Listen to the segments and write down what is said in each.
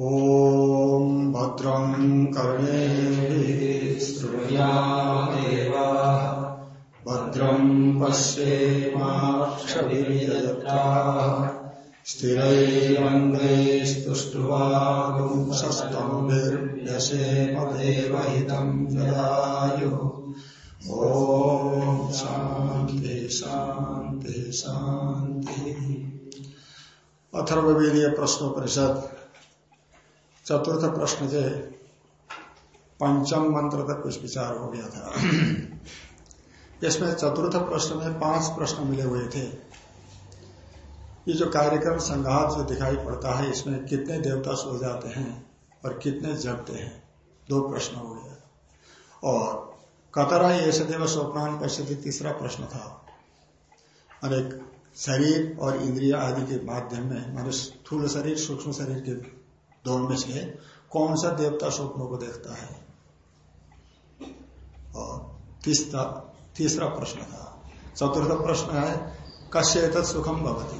ॐ भद्रं कर्णे श्रृणुयादेवा। भद्रं पश्येमाक्षभिर्यजत्राः स्थिरैरङ्गैस्तुष्ट्वागुंसस्तम्भिर्यशेम देवहितं जलायुः ॐ शान्ति शान्ति, शान्तिः। अथर्ववेदीय प्रश्नोपनिषद। चतुर्थ प्रश्न से पंचम मंत्र तक कुछ विचार हो गया था। इसमें चतुर्थ प्रश्न में पाँच प्रश्न मिले हुए थे। ये जो कार्यक्रम संघात जो दिखाई पड़ता है, इसमें कितने देवता सो जाते हैं और कितने जगते हैं, दो प्रश्न हो गया। और कतरा ये सदैव स्वप्नान पश्चिम तीसरा प्रश्न था। अनेक शरीर और इंद्रिया आदि के माध्यम में मान स्थूल शरीर, सूक्ष्म शरीर के दोनों में से कौन सा देवता स्वप्नों को देखता है? और तीसरा प्रश्न था। चतुर्थ प्रश्न है कश्य सुखम भवती।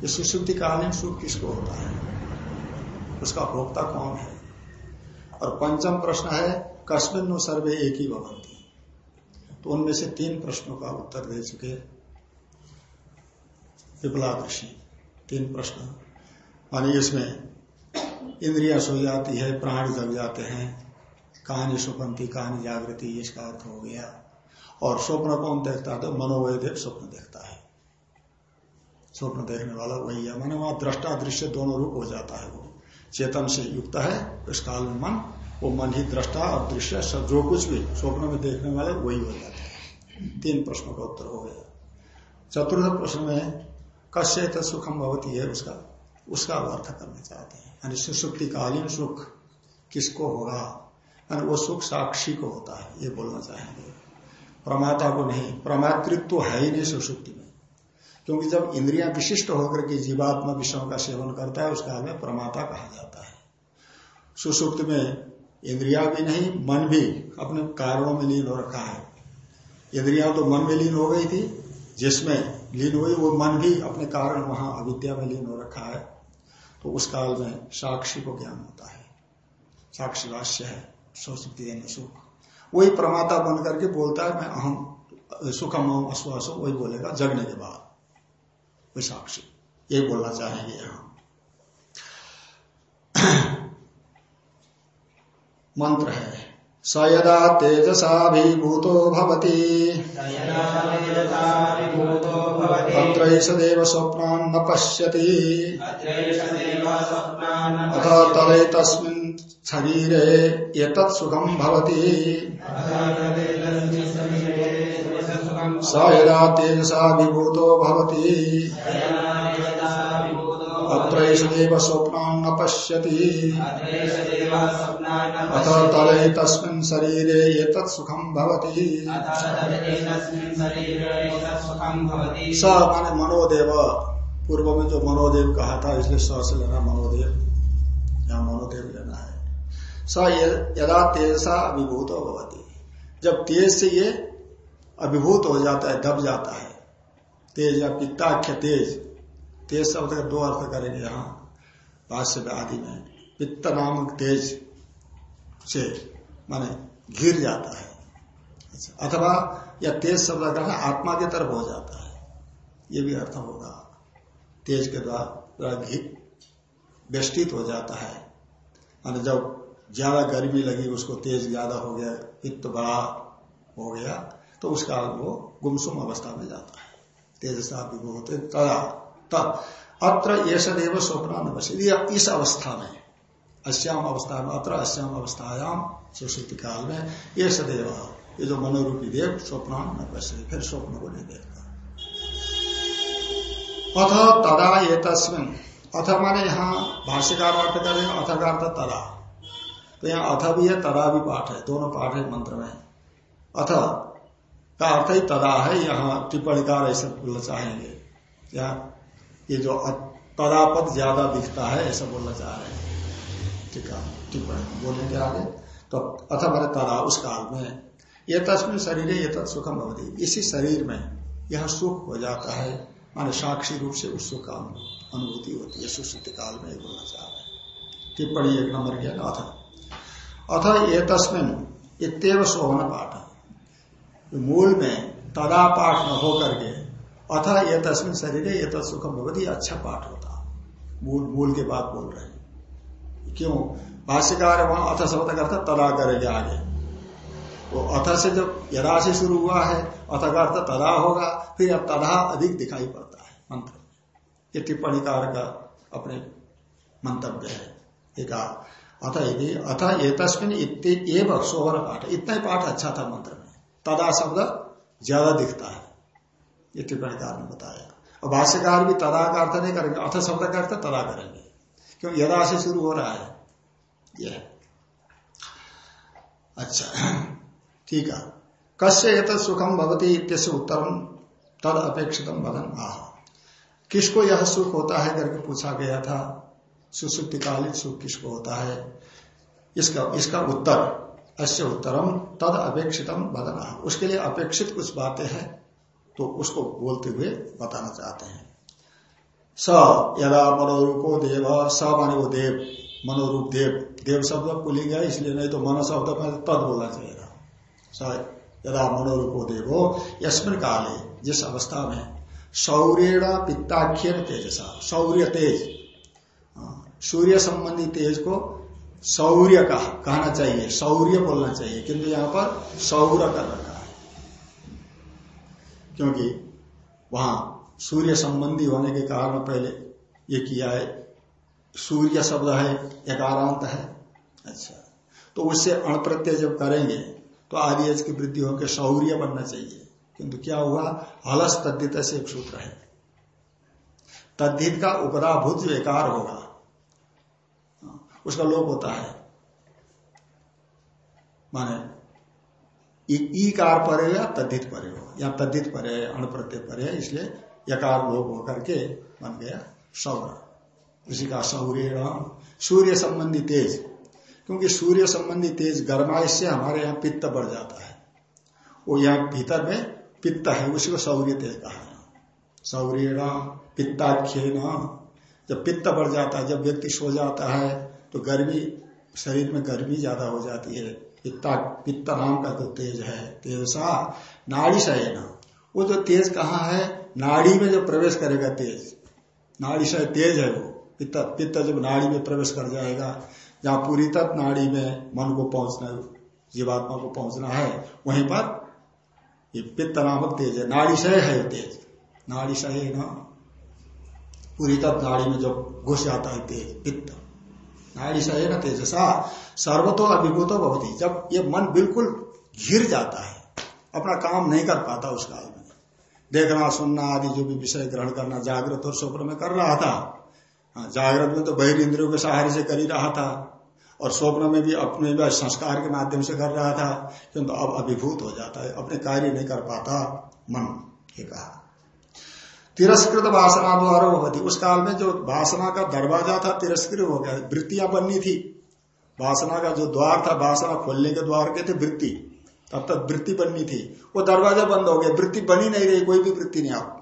ये सुशुद्धिकालीन सुख किसको होता है? उसका भोक्ता कौन है? और पंचम प्रश्न है कश्मिन सर्वे एक ही भवंती तो उनमें से तीन प्रश्नों का उत्तर दे चुके विपला ऋषि तीन प्रश्न। मानी इसमें इंद्रिया सो जाती है, प्राण जग जाते हैं। कहानी सुपंथी कहानी जागृति, इसका अर्थ हो गया। और स्वप्न कौन देखता है? तो मनोवैदेव स्वप्न देखता है। स्वप्न देखने वाला वही है। मैंने वहाँ दृष्टा दृश्य दोनों रूप हो जाता है वो। चेतन से युक्त है, इस काल में मन, वो मन ही दृष्टा और दृश्य, सब जो कुछ भी स्वप्न में देखने वाले वही हो जाते हैं। तीन प्रश्नों का उत्तर हो गया। चतुर्थ प्रश्न में कश्य सुखम भवती है उसका। उसका अर्थ करना चाहते हैं। यानी सुसुप्तिकालीन सुख किसको होगा? यानी वो सुख साक्षी को होता है, ये बोलना चाहेंगे। प्रमाता को नहीं प्रमातृत्व तो है ही नहीं सुसुप्ति में। क्योंकि जब इंद्रियाँ विशिष्ट होकर के जीवात्मा विषयों का सेवन करता है, उसका हमें प्रमाता कहा जाता है। सुसुप्त में इंद्रिया भी नहीं, मन भी अपने कारणों में लीन हो रखा है। इंद्रिया तो मन में लीन हो गई थी, जिसमें लीन हुई, वो मन भी अपने कारण वहाँ अविद्या में लीन हो रखा है। तो उस काल में साक्षी को ज्ञान होता है। साक्षी भाष्य है सोशक्ति सुख वही प्रमाता बन करके बोलता है, मैं अहम सुखम अहम अश्वास वही बोलेगा, जगने के बाद। वही साक्षी। ये बोलना चाहेंगे यहाँ। मंत्र है। स यदा तेजसाभिभूतो भवति। तत्रैष देव स्वप्नान् न पश्यति। अथ तदैतस्मिन् शरीरे एतत् सुखम् भवति। स यदा तेजसाभिभूतो भवति। अत्रैष देव स्वप्नान् न पश्यति अथ तले तस्मिन् शरीरे एतत् सुखम भवति। स माने मनोदेव पूर्व में जो मनोदेव कहा था इसलिए स से लेना मनोदेव। यहाँ मनोदेव लेना है। स यदा तेजसा अभिभूत भवती। जब तेज से ये अभिभूत हो जाता है दब जाता है। तेज या पित्ताख्य तेज। तेज शब्द का दो अर्थ करेंगे यहाँ, भाष्य आदि में। पित्त नामक तेज से माने घिर जाता है। अच्छा अथवा या तेज शब्द का आत्मा की तरफ़ हो जाता है। ये भी अर्थ होगा। तेज के द्वारा व्यस्तित हो जाता है। माने जब ज़्यादा गर्मी लगी, उसको तेज ज़्यादा हो गया, पित्त बड़ा हो गया तो उसका वो गुमसुम अवस्था में जाता है। तेजसा विभूत तदा। तब अत्र ये सदैव स्वप्न इस अवस्था में अश्याम अवस्था में, अत्र अश्याम अवस्थायाम सुश्रुति काल में ये सदैव ये जो मनोरूपी देव स्वप्न न पश्य फिर स्वप्न को नहीं देखता। अथ तदा ये तस्मिन अथ माने यहाँ भाष्यकार अर्थ करें अथ का अर्थ तदा। तो यहाँ अथ भी है, तदा भी पाठ है, दोनों पाठ है मंत्र में। अथ का अर्थ ही तदा है, यहाँ टिप्पणीकार ऐसा बोलना चाहेंगे। ये जो तदापद ज़्यादा दिखता है, ऐसा बोलना चाह रहे हैं। टीका टिप्पणी बोलेंगे आगे। तो अथा मैंने तरा, उस काल में ये तस्वीर शरीर ये तत्सुखम अवधि इसी शरीर में यह सुख हो जाता है, माने साक्षी रूप से उस सुख का अनुभूति होती है, सुश्रुति काल में बोलना चाह रहे हैं। टिप्पणी एक नंबर किया अथ। अथ ये तस्मिन इतव शोभन पाठ। मूल में तदा पाठ न होकर करके अथ ये तस्मिन शरीर ये बहुत ही अच्छा पाठ होता। मूल मूल के बात बोल रहे क्यों? भाष्यकार वहाँ अथ शब्द करता तदा करेंगे आगे। वो अथ से जब यदा से शुरू हुआ है, अथ का अर्थ तदा होगा, फिर अब तदा अधिक दिखाई पड़ता है मंत्र। ये टिप्पणीकार का अपने मंतव्य है। एक अथ यदि, अथ ये तस्मिन एव सोहर पाठ। इतना ही पाठ अच्छा था मंत्र में। तदा शब्द ज़्यादा दिखता है। ये टिप्पणीकार ने बताया। और भाष्यकार भी तदा का अर्थ नहीं करेंगे अर्थ शब्द का अर्थ तदा करेंगे क्यों? यदा से शुरू हो रहा है। यह अच्छा ठीक है। कश्य एत सुखम भवती इत्यस्य उत्तरम तद अपेक्षित बदन आह। किसको यह सुख होता है? करके पूछा गया था। सुसुप्तिकालीन सुख किसको होता है? इसका इसका उत्तर। अश्य उत्तरम तद अपेक्षितम बदना उसके लिए अपेक्षित कुछ बातें हैं। तो उसको बोलते हुए बताना चाहते हैं। स यदा मनोरूपो देव, स माने वो देव, मनोरूप देव। देव शब्द पुलिंग है इसलिए नहीं तो मनो शब्द में तद बोलना चाहिए। स यदा मनोरूपो देवो, यस्मिन काले, जिस अवस्था में सौर्यण पित्ताख्यन तेजसा, शौर्य तेज। सूर्य संबंधी तेज को शौर्य कहा, कहना चाहिए, शौर्य बोलना चाहिए, किंतु यहाँ पर सौर कर रखा है क्योंकि वहाँ सूर्य संबंधी होने के कारण पहले ये किया है। सूर्य शब्द है एकारांत है। अच्छा। तो उससे अणप्रत्यय जब करेंगे तो आदि की वृद्धि होकर शौर्य बनना चाहिए। किंतु क्या हुआ? हलस तद्धित से एक सूत्र है। तद्धित का उपराभूत जो एकार होगा उसका लोप होता है। माने ई कार परे या तद्धित परे हो या तद्धित परे अणप्रत्यय परे इसलिए यकार लोप होकर के बन गया सौर। उसी का सौर्य सूर्य संबंधी तेज। क्योंकि सूर्य संबंधी तेज गर्माइश से हमारे यहाँ पित्त बढ़ जाता है। वो यहाँ भीतर में पित्त है, उसी को सौर्य तेज कहा है। सौर्य पित्ताख्य जब पित्त बढ़ जाता है, जब व्यक्ति सो जाता है तो गर्मी, शरीर में गर्मी ज़्यादा हो जाती है। पित्ता, पित्त नाम का जो तेज है, तेजसा नाड़ी शयन वो जो तेज कहाँ है? नाड़ी में जब प्रवेश करेगा तेज। नाड़ी शय तेज है वो। पित्त पित्त जब नाड़ी में प्रवेश कर जाएगा, जहाँ पूरी तक नाड़ी में मन को पहुँचना, जीवात्मा को पहुँचना है, वहीं पर ये पित्त नामक तेज है। नाड़ी शय है तेज। नाड़ी शय ना। पूरी तक नाड़ी में जब घुस जाता है तेज, पित्त। नाड़ी शय न तेजसा सर्वतो अभिभूत भवती। जब ये मन बिल्कुल घिर जाता है अपना काम नहीं कर पाता उस काल में। देखना सुनना आदि जो भी विषय ग्रहण करना जागृत और स्वप्न में कर रहा था। हाँ, जागृत में तो बहिर इंद्रियों के सहारे से कर ही रहा था। और स्वप्न में भी अपने भी संस्कार के माध्यम से कर रहा था किंतु अब अभिभूत हो जाता है अपने कार्य नहीं कर पाता मन ये कहा। तिरस्कृत वासना द्वारा होती। उस काल में जो वासना का दरवाज़ा था तिरस्कृत हो गया। वृत्तियाँ बननी थी। वासना का जो द्वार था वासना खोलने के द्वार के थे वृत्ति। तब तक वृत्ति बननी थी। वो दरवाज़ा बंद हो गया। वृत्ति बनी नहीं रही कोई भी वृत्ति नहीं आप।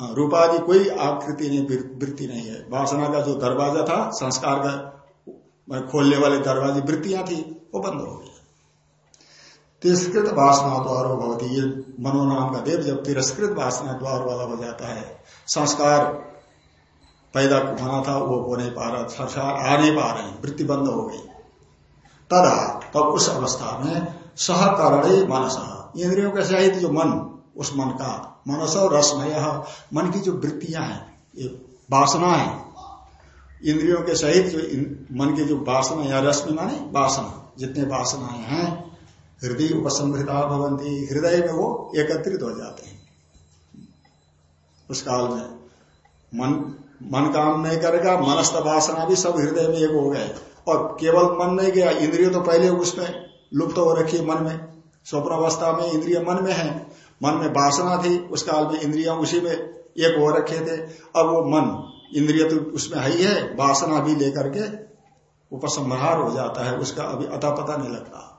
हाँ, रूपादि कोई आकृति नहीं वृत्ति नहीं है। वासना का जो दरवाज़ा था संस्कार का खोलने वाले दरवाजे वृत्तियाँ थी वो बंद हो गया तिरस्कृत वासना द्वार भवती। ये मनोनाम का देव जब तिरस्कृत वासना द्वार वाला हो जाता है, संस्कार पैदा होना था, वो हो नहीं पा रहा, संस्कार आ नहीं पा रहे, वृत्ति बंद हो गई। तदा, तब उस अवस्था में सहकरण मनस। इंद्रियों के सहित जो मन, उस मन का, मनस और रसमय मन की जो वृत्तियाँ हैं, ये वासना है। इंद्रियों के सहित जो मन की जो वासना या रश्मि माने, वासना। जितने वासनाएँ हैं हृदय उपसंहृता भवंती, हृदय में वो एकत्रित हो जाते हैं। उस काल में मन मन काम नहीं करेगा, मनस्थ वासना भी सब हृदय में एक हो गए। और केवल मन नहीं गया, इंद्रिय तो पहले उसमें लुप्त हो रखी मन में। स्वप्न अवस्था में इंद्रिय मन में है। मन में वासना थी, उस काल में इंद्रिया उसी में एक हो रखे थे। अब वो मन, इंद्रिय तो उसमें है ही है, वासना भी लेकर के उपसंहार हो जाता है, उसका अभी अता पता नहीं लगता।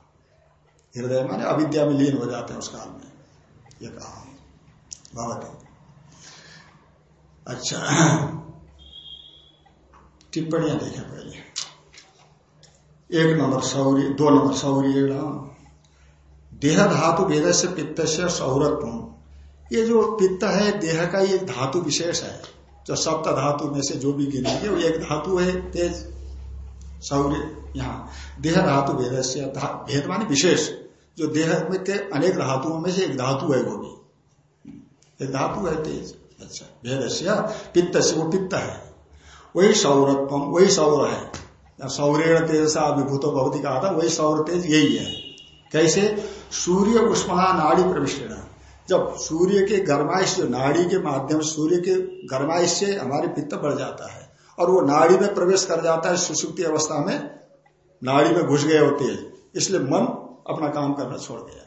हृदय माने अविद्या में लीन हो जाते हैं उस काल में। ये कहा। भगवती अच्छा। टिप्पणियाँ देखें पहले। एक नंबर सौर्य, दो नंबर सौर्य देह धातु भेद से पित्त से सौरत्व। ये जो पित्त है, देह का ये धातु विशेष है। जो सप्त धातु में से जो भी गिनेंगे, वो एक धातु है, तेज। सौर्य, यहाँ। देह धातु भेद से भेद माने विशेष। जो देह के अनेक धातुओं में से एक धातु है वो भी एक धातु है तेज। अच्छा भेद से पित्त से वो पित्त है। वही सौरत्व, वही सौर है। सौर्य तेज से अभिभूत भवती कहा था, वही सौर तेज यही है। कैसे? सूर्य, उष्मा, नाड़ी प्रविष्ट जब सूर्य के गर्माइश जो नाड़ी के माध्यम सूर्य के गर्माइश से हमारे पित्त बढ़ जाता है। और वो नाड़ी में प्रवेश कर जाता है सुसुप्ति अवस्था में नाड़ी में घुस गए होते हैं इसलिए मन अपना काम करना छोड़ गया।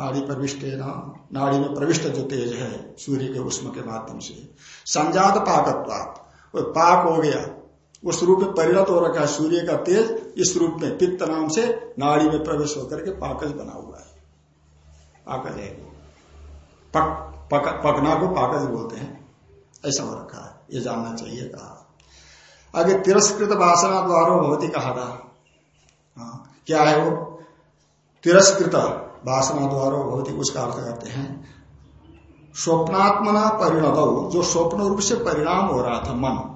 नाड़ी प्रविष्ट नाड़ी में प्रविष्ट जो तेज है सूर्य के उष्म के माध्यम से। संजात पाकत्वात। वो पाक हो गया। उस रूप में परिणत हो रखा है सूर्य का तेज। इस रूप में पित्त नाम से नाड़ी में प्रवेश होकर के पाकज बना हुआ है। पाकज है। पक, पक, पकना को पाकज बोलते हैं। ऐसा हो रखा है। ये जानना चाहिए कहा। आगे तिरस्कृत वासना द्वारा भवती कहा था। हाँ, क्या है वो? तिरस्कृत वासना द्वारा भवती उसका अर्थ करते हैं। स्वप्नात्मना परिणत जो स्वप्न रूप से परिणाम हो रहा था मन।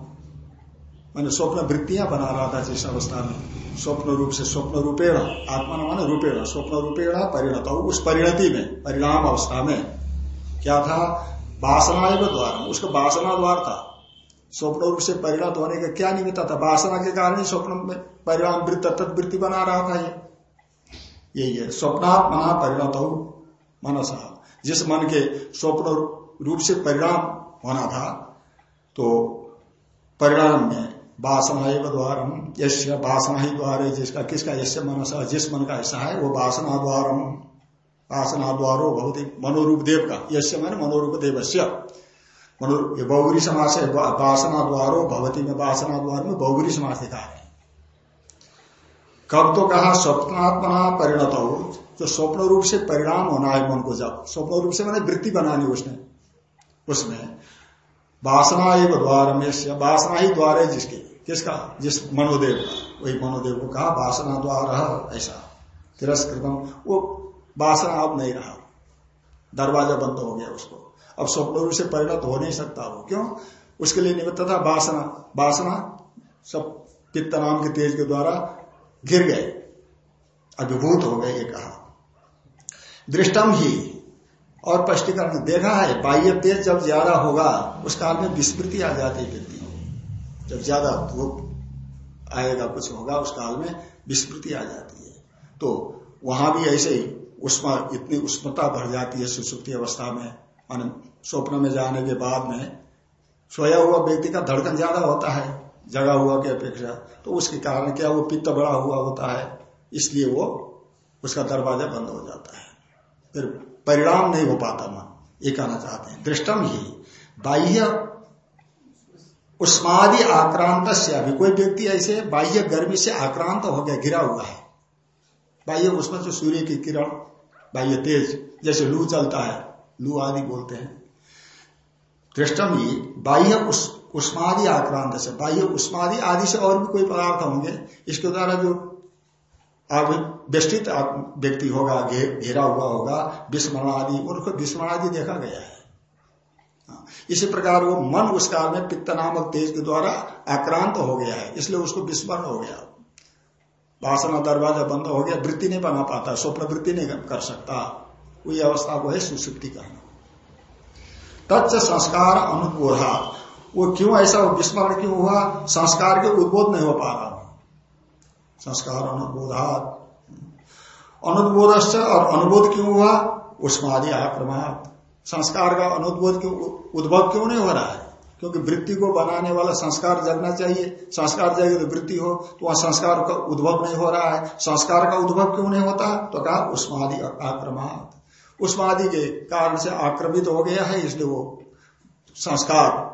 मैंने स्वप्न वृत्तियाँ बना रहा था जिस अवस्था में। स्वप्न रूप से स्वप्न रूपेण आत्मा माने रूपेण स्वप्न रूपेण परिणत उस परिणति में परिणाम अवस्था में। क्या था? वासना द्वारा उसका वासना द्वार था। स्वप्न रूप से परिणत होने का क्या निमित्त था? वासना के कारण ही स्वप्न में परिणाम वृत्त, तत्वृत्ति बना रहा था ये। यही है। स्वप्नात्मना परिणत हो मनसा। जिस मन के स्वप्न रूप से परिणाम होना था तो परिणाम में वासना द्वार यश वासना ही द्वार है जिसका, किसका यश मनसा, जिस मन का ऐसा है, वो वासना द्वार वासना द्वारो ही मनोरूप देव का। यश मन मनोरूप देवस्य। ये बहुगुरी समास है वासना द्वारो, भवती में वासना द्वार में बहुगुरी समास दिखा है। कब तो कहा स्वप्नात्मना परिणत हो जो स्वप्न रूप से परिणाम होना है मन को जब, स्वप्न रूप से मैंने वृत्ति बनानी उसने, उसमें वासना एक द्वार में वासना ही द्वार है जिसके, किसका, जिस मनोदेव का, वही मनोदेव को कहा वासना द्वार, ऐसा, तिरस्कृतम, वो वासना अब नहीं रहा, दरवाज़ा बंद हो गया उसको। अब स्वप्न रूप से परिणत हो नहीं सकता वो। क्यों? उसके लिए निमित्त था वासना। वासना सब पित्त नाम के तेज के द्वारा गिर गए। अभिभूत हो गए, ये कहा। दृष्टम ही और स्पष्टीकरण देखा है, बाह्य तेज जब ज़्यादा होगा, उस काल में विस्मृति आ जाती है व्यक्ति जब ज़्यादा धूप आएगा, कुछ होगा, उस काल में विस्मृति आ जाती है। तो वहाँ भी ऐसे ही उष्मा, इतनी उष्मता बढ़ जाती है सुसुप्ति अवस्था में स्वप्न में जाने के बाद में सोया हुआ व्यक्ति का धड़कन ज़्यादा होता है, जगा हुआ की अपेक्षा तो उसके कारण क्या वो पित्त बड़ा हुआ होता है, इसलिए वो उसका दरवाज़ा बंद हो जाता है। फिर परिणाम नहीं हो पाता मन, ये कहना चाहते हैं। दृष्टम ही बाह्य उष्मादि आक्रांत से अभी कोई व्यक्ति ऐसे बाह्य गर्मी से आक्रांत हो गया गिरा हुआ है। बाह्य उसमें जो सूर्य की किरण, बाह्य तेज, जैसे लू चलता है, लू आदि बोलते हैं। दृष्टम ही बाह्य उष्मादि आक्रांत से बाह्य उष्मादि आदि से और भी कोई पदार्थ होंगे इसके द्वारा जो व्यस्तित व्यक्ति होगा घेरा हुआ होगा विस्मरण आदि उनको विस्मरण आदि देखा गया है। हाँ, इसी प्रकार वो मन उस काल में पित्त नामक तेज के द्वारा आक्रांत हो गया है इसलिए उसको विस्मरण हो गया। वासना दरवाज़ा बंद हो गया वृत्ति नहीं बना पाता स्वप्न वृत्ति नहीं कर सकता। वही अवस्था को है सुसुप्ति कहना। तत्व संस्कार अनुबोधा वो क्यों ऐसा विस्मरण क्यों हुआ? संस्कार के उद्बोध नहीं हो पा रहा। संस्कार अनुबोधा अनुद्बोध और अनुबोध क्यों हुआ? उष्मादि आक्रमण संस्कार का अनुद्बोध क्यों, उद्भव क्यों नहीं हो रहा है? क्योंकि वृत्ति को बनाने वाला संस्कार जगना चाहिए। संस्कार जाएगी तो वृत्ति हो तो वहाँ संस्कार का उद्भव नहीं हो रहा है। संस्कार का उद्भव क्यों नहीं होता? तो कहा, उष्मादि आक्रमण उष्मादि के कारण से आक्रमित हो गया है, इसलिए वो संस्कार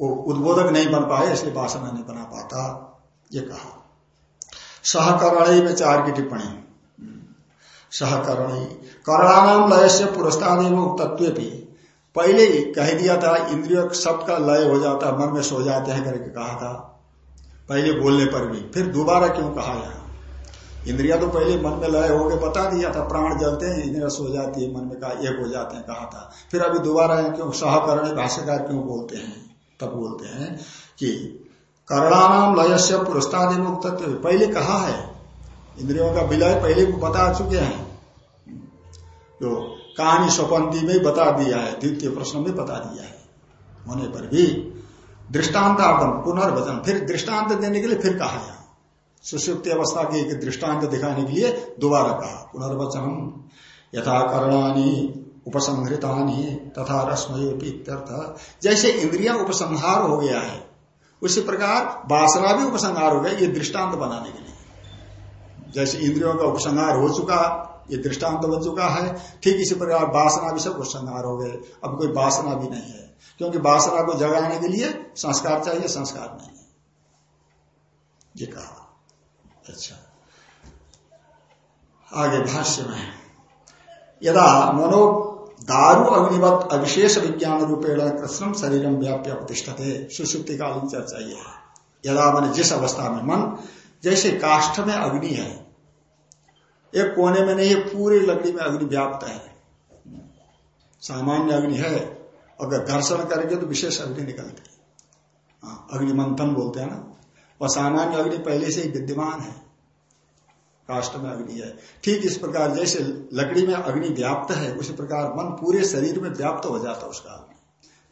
वो उद्बोधक नहीं बन पाए, इसलिए वासना नहीं बना पाता, ये कहा। सहकरणी में चार की टिप्पणी। सहकरणी, करणानाम लय से पुरस्कार तत्व भी पहले ही कह दिया था, इंद्रिय सबका लय हो जाता, मन में सो जाते हैं करके कहा था। पहले बोलने पर भी, फिर दोबारा क्यों कहा यहाँ? इंद्रिया तो पहले मन में लय होके बता दिया था, प्राण जलते हैं, इंद्रिया सो जाती है, मन में कहा, एक हो जाते हैं, कहा था। फिर अभी दोबारा क्यों? सहकरण भाष्यकार क्यों बोलते हैं? तब बोलते हैं कि करणानाम लय से पुरस्तादि मुक्त पहले कहा है, इंद्रियों का विलय पहले बता चुके हैं। जो कहानी स्वपंथी में बता दिया है, द्वितीय प्रश्न में बता दिया है। होने पर भी दृष्टान्तार्थम पुनर्वचन, फिर दृष्टांत देने के लिए फिर कहा यहाँ सुषुप्ति अवस्था के एक दृष्टांत दिखाने के लिए दोबारा कहा, पुनर्वचनम। यथा करणानी उपसंहृतानी, तथा रश्मय जैसे इंद्रिया उपसंहार हो गया है, उसी प्रकार वासना भी उपसंहार हो गया, ये दृष्टांत बनाने के लिए। जैसे इंद्रियों का उपसंहार हो चुका, ये दृष्टांत बन चुका है, ठीक इसी प्रकार वासना भी सब उपसंहार हो गए। अब कोई वासना भी नहीं है, क्योंकि वासना को जगाने के लिए संस्कार चाहिए, संस्कार नहीं ये कहा। अच्छा। आगे भाष्य में। यदा मनो दारू अग्निवत अविशेष विज्ञान रूपेण कृष्ण शरीरम व्याप्य प्रतिष्ठते सुसुप्ति कालीन चर्चा यह यदा मैंने जिस अवस्था में मन जैसे काष्ठ में अग्नि है एक कोने में नहीं पूरी लकड़ी में अग्नि व्याप्त है। सामान्य अग्नि है अगर घर्षण करेंगे तो विशेष अग्नि निकलती है। हाँ, अग्निमंथन बोलते हैं ना। वह सामान्य अग्नि पहले से ही विद्यमान है। काष्ट में अग्नि है। ठीक इस प्रकार जैसे लकड़ी में अग्नि व्याप्त है, उसी प्रकार मन पूरे शरीर में व्याप्त हो जाता है उसका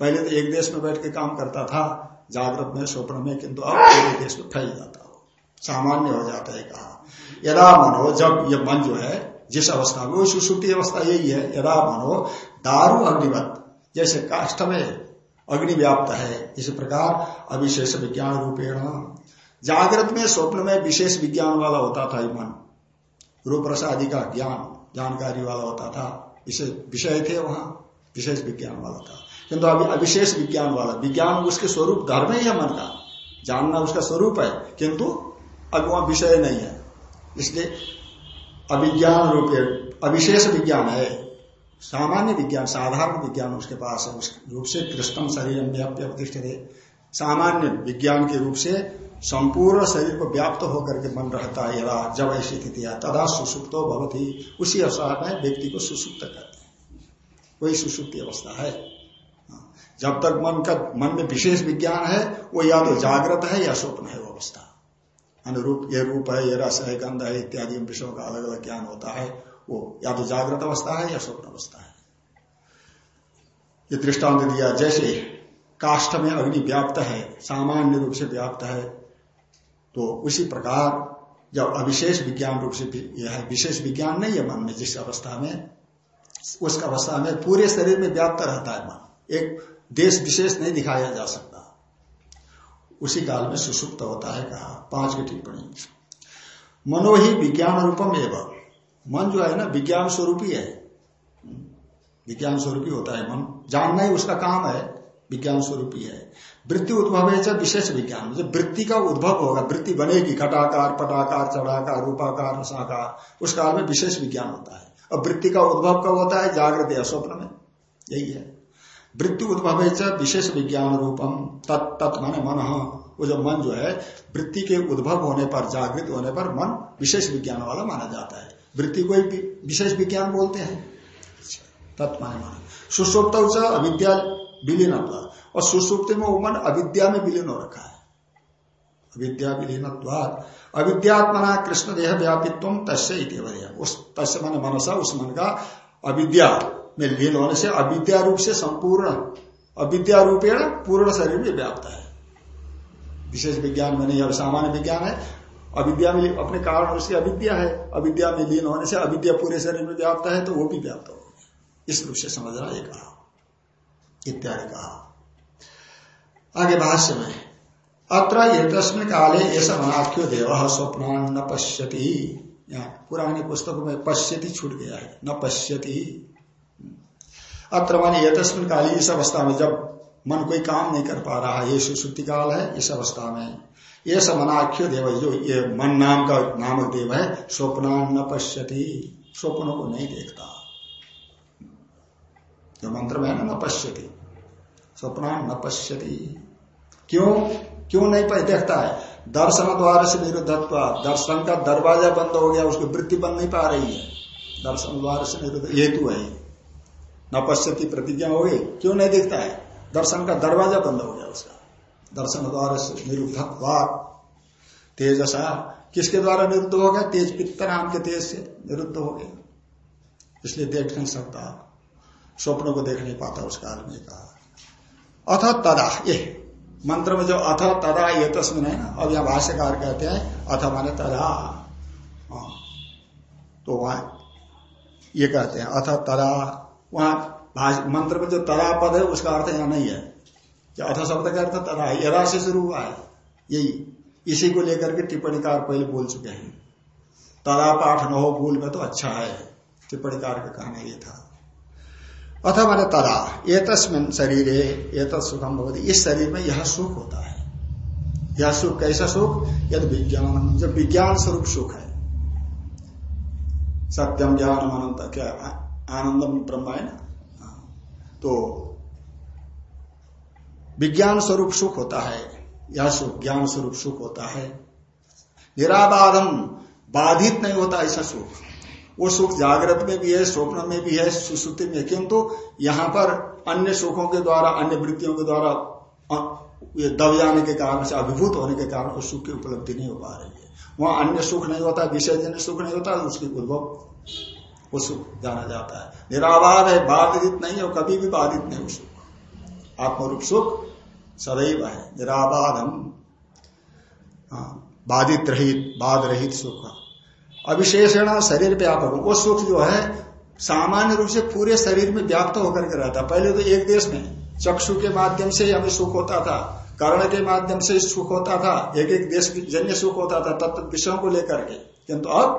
पहले तो एक देश में बैठ के काम करता था, जागृत में, स्वप्न में, किंतु अब पूरे देश में फैल जाता हो। सामान्य हो जाता है कहा। यदा मनो जब ये मन जो है, जिस अवस्था में, वो सुश्रुति अवस्था यही है, यदा मनो दारू अग्निवत, जैसे काष्ठ में अग्नि व्याप्त है, इसी प्रकार अविशेष विज्ञान रूपेण जागृत में स्वप्न में विशेष विज्ञान वाला होता था मन। रूप रस आदि का ज्ञान, जानकारी वाला होता था। इसे विषय थे वहाँ, विशेष विज्ञान वाला था। किंतु अभी अविशेष विज्ञान वाला, विज्ञान उसके स्वरूप, धर्म ही है मन का। जानना उसका स्वरूप है, किंतु अभी वहाँ विषय नहीं है। इसलिए अभिज्ञान रूप, अविशेष विज्ञान है। सामान्य विज्ञान, साधारण विज्ञान उसके पास है। उस रूप से कृष्णम शरीर व्याप्य प्रतिष्ठित सामान्य विज्ञान के रूप से संपूर्ण शरीर को व्याप्त होकर के मन रहता है, यदा जब ऐसी स्थिति है, तदा सुसुप्तो भवती। उसी अवस्था में व्यक्ति को सुसुप्त करते हैं। वही सुसुप्ति अवस्था है। हाँ। जब तक मन का, मन में विशेष विज्ञान है, वो या तो जागृत है या स्वप्न है वो अवस्था। अनुरूप ये रूप है, ये रस है, गंध है, इत्यादि विषयों का अलग अलग ज्ञान होता है, वो या तो जागृत अवस्था है या स्वप्न अवस्था है। ये दृष्टांत दिया, जैसे काष्ठ में अग्नि व्याप्त है, सामान्य रूप से व्याप्त है तो उसी प्रकार जब अविशेष विज्ञान रूप से यह है, विशेष विज्ञान नहीं है मन में, जिस अवस्था में, उस अवस्था में पूरे शरीर में व्याप्त रहता है मन। एक देश विशेष नहीं दिखाया जा सकता। उसी काल में सुसुप्त होता है कहा। पाँच की टिप्पणी। मनो ही विज्ञान रूपम एवं। मन जो है ना, विज्ञान स्वरूप ही। है विज्ञान स्वरूप ही होता है मन। जानना ही उसका काम है। विज्ञान स्वरूप ही है। वृत्ति उद्भव है विशेष विज्ञान। जब वृत्ति का उद्भव होगा, वृत्ति बनेगी, घटाकार, पटाकार चढ़ाकार रूपाकार, रसाकार, उस काल में विशेष विज्ञान होता है। और वृत्ति का उद्भव कब होता है? जागृत या स्वप्न में। यही है। वृत्ति उद्भव विशेष विज्ञान रूपम, तत् मन मन। वो जो मन जो है, वृत्ति के उद्भव होने पर, जागृत होने पर मन विशेष विज्ञान वाला माना जाता है। वृत्ति को विशेष विज्ञान बोलते हैं। तत्मान मन सुसुप्त अविद्या विलीन और सुसुप्ति में वो मन अविद्या में विलीन हो रखा है। अविद्या विलीन अविद्यात्मना कृष्ण देह व्यापित्व तस्य उस तस्य मन मनसा, उस मन का अविद्या में लीन होने से अविद्या रूप से संपूर्ण, अविद्या रूपेण पूर्ण शरीर में व्याप्त है। विशेष विज्ञान में नहीं सामान्य विज्ञान है। अविद्या में अपने कारण उसकी अविद्या है। अविद्या में लीन होने से अविद्या पूरे शरीर में व्याप्त है तो वो भी व्याप्त हो इस रूप से समझना ये कहा। इत्यादि कहा। आगे भाष्य में, अत्र तस्मिन काले ऐसा मनाख्यो देव स्वप्न न पश्यति। यहाँ पुराने पुस्तकों में पश्यति छूट गया है, न पश्यति। अत्र मानी ये तस्मिन काले इस अवस्था में जब मन कोई काम नहीं कर पा रहा है, ये सुश्रुति काल है, इस अवस्था में। ये समनाख्य देव जो ये मन नाम का नामक देव है स्वप्न न पश्यति। स्वप्नों को नहीं देखता। जो मंत्र में है ना, न पश्यति। स्वप्न न पश्यति। क्यों? क्यों नहीं देखता है। दर्शन द्वार से निरुद्धत्व, दर्शन का दरवाज़ा बंद हो गया, उसकी वृत्ति बन नहीं पा रही है। दर्शन द्वार से निरुद्ध हेतु है। न पश्यति प्रतिज्ञा हो गई, क्यों नहीं देखता है? दर्शन का दरवाज़ा बंद हो गया उसका। दर्शन द्वार से निरुद्धत्वा। तेजसा, किसके द्वारा निरुद्ध हो गया? तेज पित्त नाम के तेज से निरुद्ध हो गया। इसलिए देख नहीं सकता। स्वप्नों को देख नहीं पाता उस काल में कहा। अथ तदा, ये मंत्र में जो अथ तदा, ये तस्मिन है ना, अब यहाँ भाष्यकार कहते हैं, अथ माने तदा। हाँ। तो वहाँ ये कहते हैं, अथ तदा। वहाँ मंत्र में जो तदा पद है, उसका अर्थ यहाँ नहीं है। जो अथ शब्द का अर्थ तदा यदा से शुरू हुआ है। यही, इसी को लेकर के टिप्पणीकार पहले बोल चुके हैं। तदा पाठ न हो, भूल में तो अच्छा है। टिप्पणीकार का कहना ये था। अथ माने तदा ये तस्मिन शरीर ये सुखम भवती। इस शरीर में यह सुख होता है। यह सुख कैसा सुख? यद विज्ञान जब विज्ञान स्वरूप सुख है। सत्यम ज्ञान अनंत क्या आनंदम ब्रह्म है ना? हाँ। तो विज्ञान स्वरूप सुख होता है। यह सुख, ज्ञान स्वरूप सुख होता है। निराबाधम, बाधित नहीं होता ऐसा सुख। वो सुख जागृत में भी है स्वप्न में भी है सुश्रुति में किंतु यहाँ पर अन्य सुखों के द्वारा अन्य वृत्तियों के द्वारा दब जाने के कारण से अभिभूत होने के कारण उस सुख की उपलब्धि नहीं हो पा रही है। वहाँ अन्य सुख नहीं होता विषय जन्य सुख नहीं होता उसकी उद्भव वो सुख जाना जाता है। निराबाद है बाधित नहीं है कभी भी बाधित नहीं वो सुख आत्मरूप सुख सदैव है निराबाद हम हाँ, बाधित रहित बाध रहित सुख। अविशेषण शरीर व्यापक। वो सुख जो है, सामान्य रूप से पूरे शरीर में व्याप्त होकर के रहता। पहले तो एक देश में, चक्षु के माध्यम से हमें सुख होता था, कर्ण के माध्यम से सुख होता था एक एक देश जन्य सुख होता था तत्व विषयों को लेकर के। किंतु अब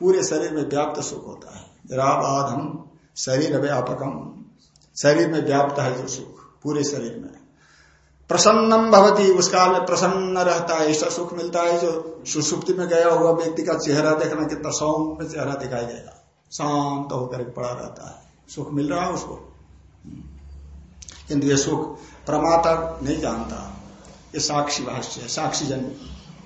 पूरे शरीर में व्याप्त सुख होता है। निराबाद हम शरीर व्यापकम शरीर में व्याप्त है जो सुख, पूरे शरीर में। प्रसन्नम भवती, उस काल में प्रसन्न रहता है ऐसा सुख मिलता है, जो सुसुप्ति में गया हुआ व्यक्ति का चेहरा देखना कितना सौम्य चेहरा दिखाई देगा। शांत होकर पड़ा रहता है। सुख मिल रहा है उसको। किंतु ये सुख प्रमाता नहीं जानता। ये साक्षी भाष्य है, साक्षी जन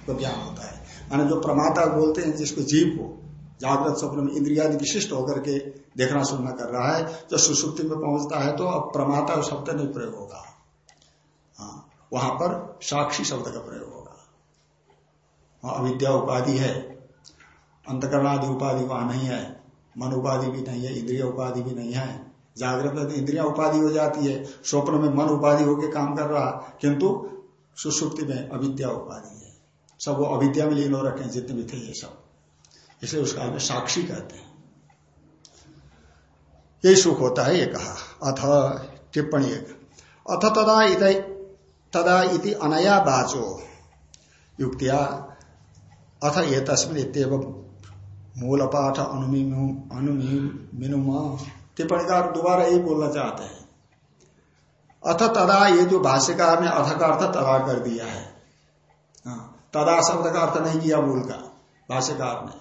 को ज्ञान होता है। माना जो प्रमाता बोलते हैं, जिसको जीव को जागृत स्वप्न में इंद्रिया विशिष्ट होकर के देखना सुनना कर रहा है जब सुसुप्ति में पहुँचता है तो अब प्रमाता शब्द नहीं प्रयोग होगा। वहाँ पर साक्षी शब्द का प्रयोग होगा। वहाँ अविद्या उपाधि है। अंतकरण आदि उपाधि वहाँ नहीं है। मन उपाधि भी नहीं है, इंद्रिया उपाधि भी नहीं है। जागृत तो इंद्रिया उपाधि हो जाती है। स्वप्न में मन उपाधि होकर काम कर रहा, किंतु सुसुप्ति में अविद्या उपाधि है। सब वो अविद्या में लीन हो रखे जितने भी थे ये सब। इसलिए उसका में साक्षी कहते हैं। यही सुख होता है, ये कहा। अथ टिप्पणी अथ तदा तदा इति अनया बाचो। युक्तिया अथ ये तस्मिन मूल पाठ अनुमिनुम टिप्पणीकार दोबारा यही बोलना चाहते हैं। अथ तदा ये जो भाष्यकार ने अथ का अर्थ तदा कर दिया है। हाँ, तदा शब्द का अर्थ नहीं किया मूल का भाष्यकार ने।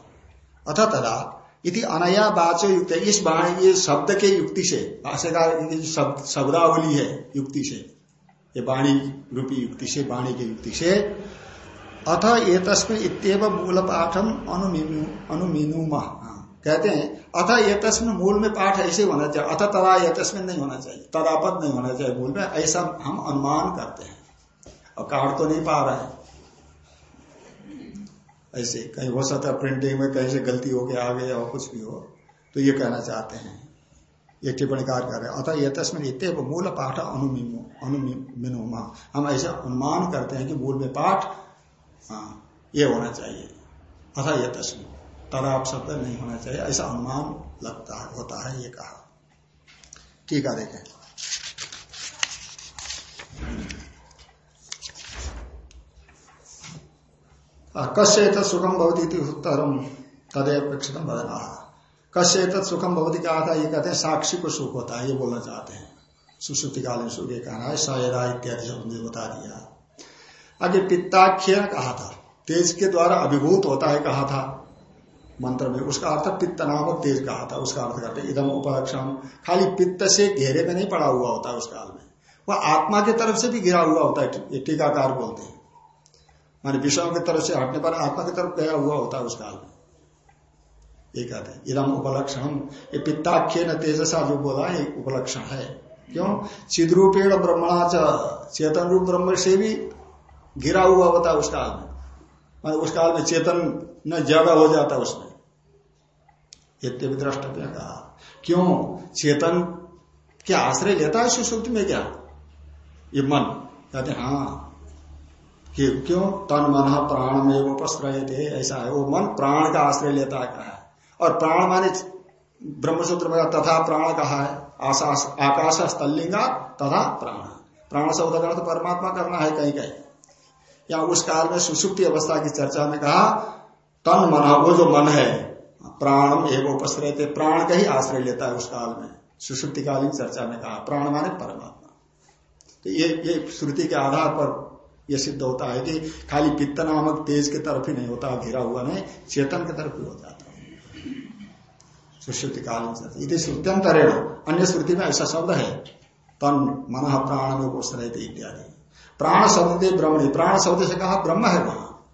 अथ तदा इति अनया बाचो युक्त इस बाणी ये शब्द के युक्ति से भाष्यकार शब्दावली है युक्ति से। ये वाणी रूपी युक्ति से, वाणी की युक्ति से। अथ ये तस्मिन इतव मूल पाठम अनुमीनु कहते हैं, अथ ये तस्मिन मूल में पाठ ऐसे होना चाहिए। अथ तदा ये तस्मिन नहीं होना चाहिए। तदापद नहीं होना चाहिए मूल में, ऐसा हम अनुमान करते हैं। और काट तो नहीं पा रहे हैं। ऐसे, कहीं हो सकता है प्रिंटिंग में कहीं से गलती हो गया, आ गया हो कुछ भी हो तो ये कहना चाहते हैं। ये टिप्पणी कार रहे अतः ये तस्मिन इतने मूल पाठ अनुमिनुमा हम ऐसे अनुमान करते हैं कि मूल में पाठ ये होना चाहिए। अथा ये तस्मिन तदाप शब्द नहीं होना चाहिए, ऐसा अनुमान लगता है, होता है, ये कहा। ठीक है, देखें। कश्य सुखम भवती उत्तरम तदेपेक्षित बदना कश्य सुखम भवती कहा था ये कहते हैं साक्षी को सुख होता है, ये बोलना चाहते हैं। सुश्रुति कालीन सुख ये कहना है सयदा इत्यादि शब्द बता दिया। आगे पित्ताख्य कहा था, तेज के द्वारा अभिभूत होता है कहा था, मंत्र में। उसका अर्थ पित्त नामक तेज कहा था, उसका अर्थ करते इदम उपलक्षण खाली पित्त से घेरे में नहीं पड़ा हुआ होता है उस काल में। वह आत्मा की तरफ़ से भी घिरा हुआ होता है टीकाकार बोलते हैं। माने विषयों की तरफ़ से हटने पर आत्मा की तरफ़ गया हुआ होता है उस काल में। ये कहते हैं। इदम उपलक्षण ये पित्ताख्य न तेजसा जो बोला ये उपलक्षण है। क्यों? चिद्रूपेण ब्रह्मणा चेतन रूप ब्रह्म से भी घिरा हुआ होता है उस काल में। उस काल में चेतन न ज़्यादा हो जाता उसमें। यद्यपि द्रष्टव्य कहा। क्यों? चेतन क्या आश्रय लेता है सुसुप्त में क्या? ये मन। कहते हाँ क्यों? तन मन प्राण में वो थे ऐसा है। वो मन प्राण का आश्रय लेता है, कहा है। और प्राण माने ब्रह्मसूत्र में तथा प्राण कहा है आकाश स्थलिंगा तथा प्राण। प्राण शब्द का तो परमात्मा करना है कहीं कहीं। या उस काल में सुसुप्ति अवस्था की चर्चा में कहा, तन मन, वो जो मन है प्राण एवं उपश्रय थे प्राण का ही आश्रय लेता है उस काल में। सुसुप्तिकालीन चर्चा में कहा, प्राण माने परमात्मा। तो ये ये श्रुति के आधार पर यह सिद्ध होता है कि खाली पित्त नामक तेज की तरफ़ ही नहीं होता, घिरा हुआ नहीं, चेतन की तरफ़ ही हो जाता है। सुश्रुतिकालीन चर्चा यदि श्रुत्यंतरेण अन्य श्रुति में ऐसा शब्द है। तन मन प्राण में उपश्रय इत्यादि। प्राण शब्द ब्रह्मणी। प्राण शब्द से कहा ब्रह्म है वहाँ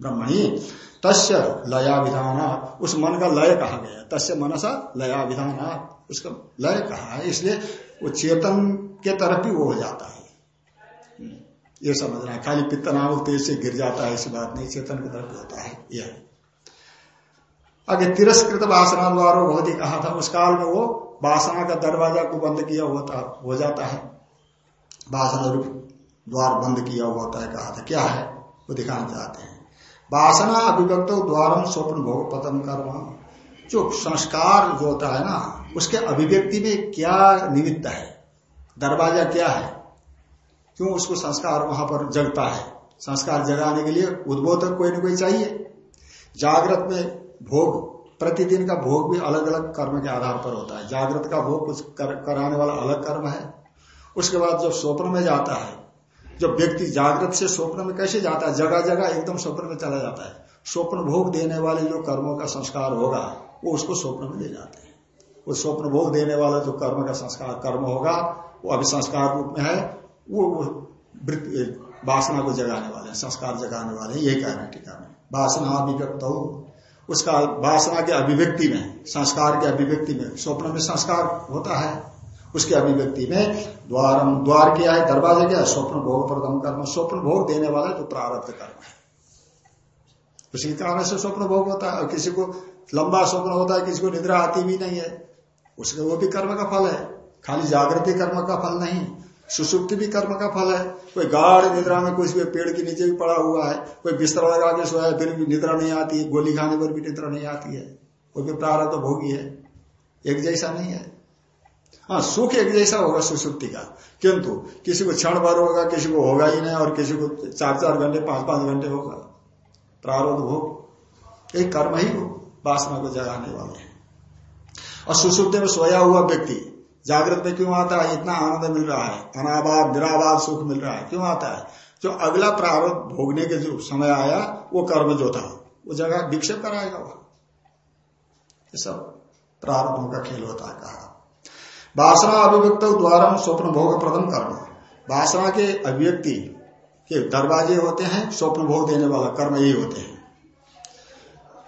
ब्रह्मणी। तस्य लया विधान उस मन का लय कहा गया। तस्य मनसा लया विधान उसका लय कहा है। इसलिए वो चेतन के तरफ़ ही वो हो जाता है। ये समझना है। खाली पित्त नाम तेज से गिर जाता है, ऐसी बात नहीं। चेतन की तरफ़ होता है। यह आगे तिरस्कृत वासना द्वारा ही कहा था, उस काल में वो वासना का दरवाज़ा को बंद किया था, हो जाता है। वासना रूप द्वार बंद किया होता है, कहा था। क्या है? वो दिखाना चाहते हैं। वासना अभिव्यक्त द्वारम स्वप्न भोग पतन कर्म। जो संस्कार जो होता है ना, उसके अभिव्यक्ति में क्या निमित्त है? दरवाज़ा क्या है? क्यों उसको संस्कार वहाँ पर जगता है? संस्कार जगाने के लिए उद्बोधक कोई ना कोई चाहिए। जागृत में भोग प्रतिदिन का भोग भी अलग अलग कर्म के आधार पर होता है। जागृत का भोग कुछ कर, कराने वाला अलग कर्म है। उसके बाद जब स्वप्न में जाता है जब व्यक्ति जागृत से स्वप्न में कैसे जाता है? जगह जगह एकदम स्वप्न में चला जाता है। स्वप्न भोग देने वाले जो कर्मों का संस्कार होगा वो उसको स्वप्न में ले जाते हैं। वो स्वप्न भोग देने वाला जो कर्म का संस्कार कर्म होगा वो अभी संस्कार रूप में है वो वासना को जगाने वाले संस्कार जगाने वाले यही कह रहे हैं टीका में। वासना अभिव्यक्त हो उसका वासना के अभिव्यक्ति में, संस्कार के अभिव्यक्ति में, स्वप्न में संस्कार होता है। उसके अभिव्यक्ति में द्वार द्वार क्या है, दरवाज़ा क्या है? स्वप्न भोग प्रथम कर्म। स्वप्न भोग देने वाला जो प्रारब्ध कर्म है। उसी कारण से स्वप्न भोग होता है। और किसी को लंबा स्वप्न होता है, किसी को निद्रा आती भी नहीं है। उसके वो भी कर्म का फल है। खाली जागृति कर्म का फल नहीं। सुसुप्ति भी कर्म का फल है। कोई गाढ़ निद्रा में कुछ भी पेड़ के नीचे भी पड़ा हुआ है, कोई बिस्तर लगा के सोया फिर भी निद्रा नहीं आती है, गोली खाने पर भी निद्रा नहीं आती है। वो भी प्रारब्ध भोगी है। एक जैसा नहीं है। हाँ सुख एक जैसा होगा सुसुप्ति का। किंतु किसी को क्षण भर होगा, किसी को होगा ही नहीं और किसी को चार चार घंटे पाँच पाँच घंटे होगा। प्रारब्ध भोग। एक कर्म ही हो, वासना को जगाने वाले। और सुसुप्ति में सोया हुआ व्यक्ति जागृत में क्यों आता है? इतना आनंद मिल रहा है। अनाबाद निराबाद सुख मिल रहा है। क्यों आता है? जो अगला प्रारब्ध भोगने के जो समय आया, वो कर्म जो था, वो जगह विक्षेप कराएगा वहाँ। सब प्रारब्धों का खेल होता है कहा। वासना अभिव्यक्त द्वारा स्वप्न भोग प्रथम कर्म। वासना के अभिव्यक्ति के दरवाजे होते हैं, स्वप्न भोग देने वाला कर्म यही होते हैं।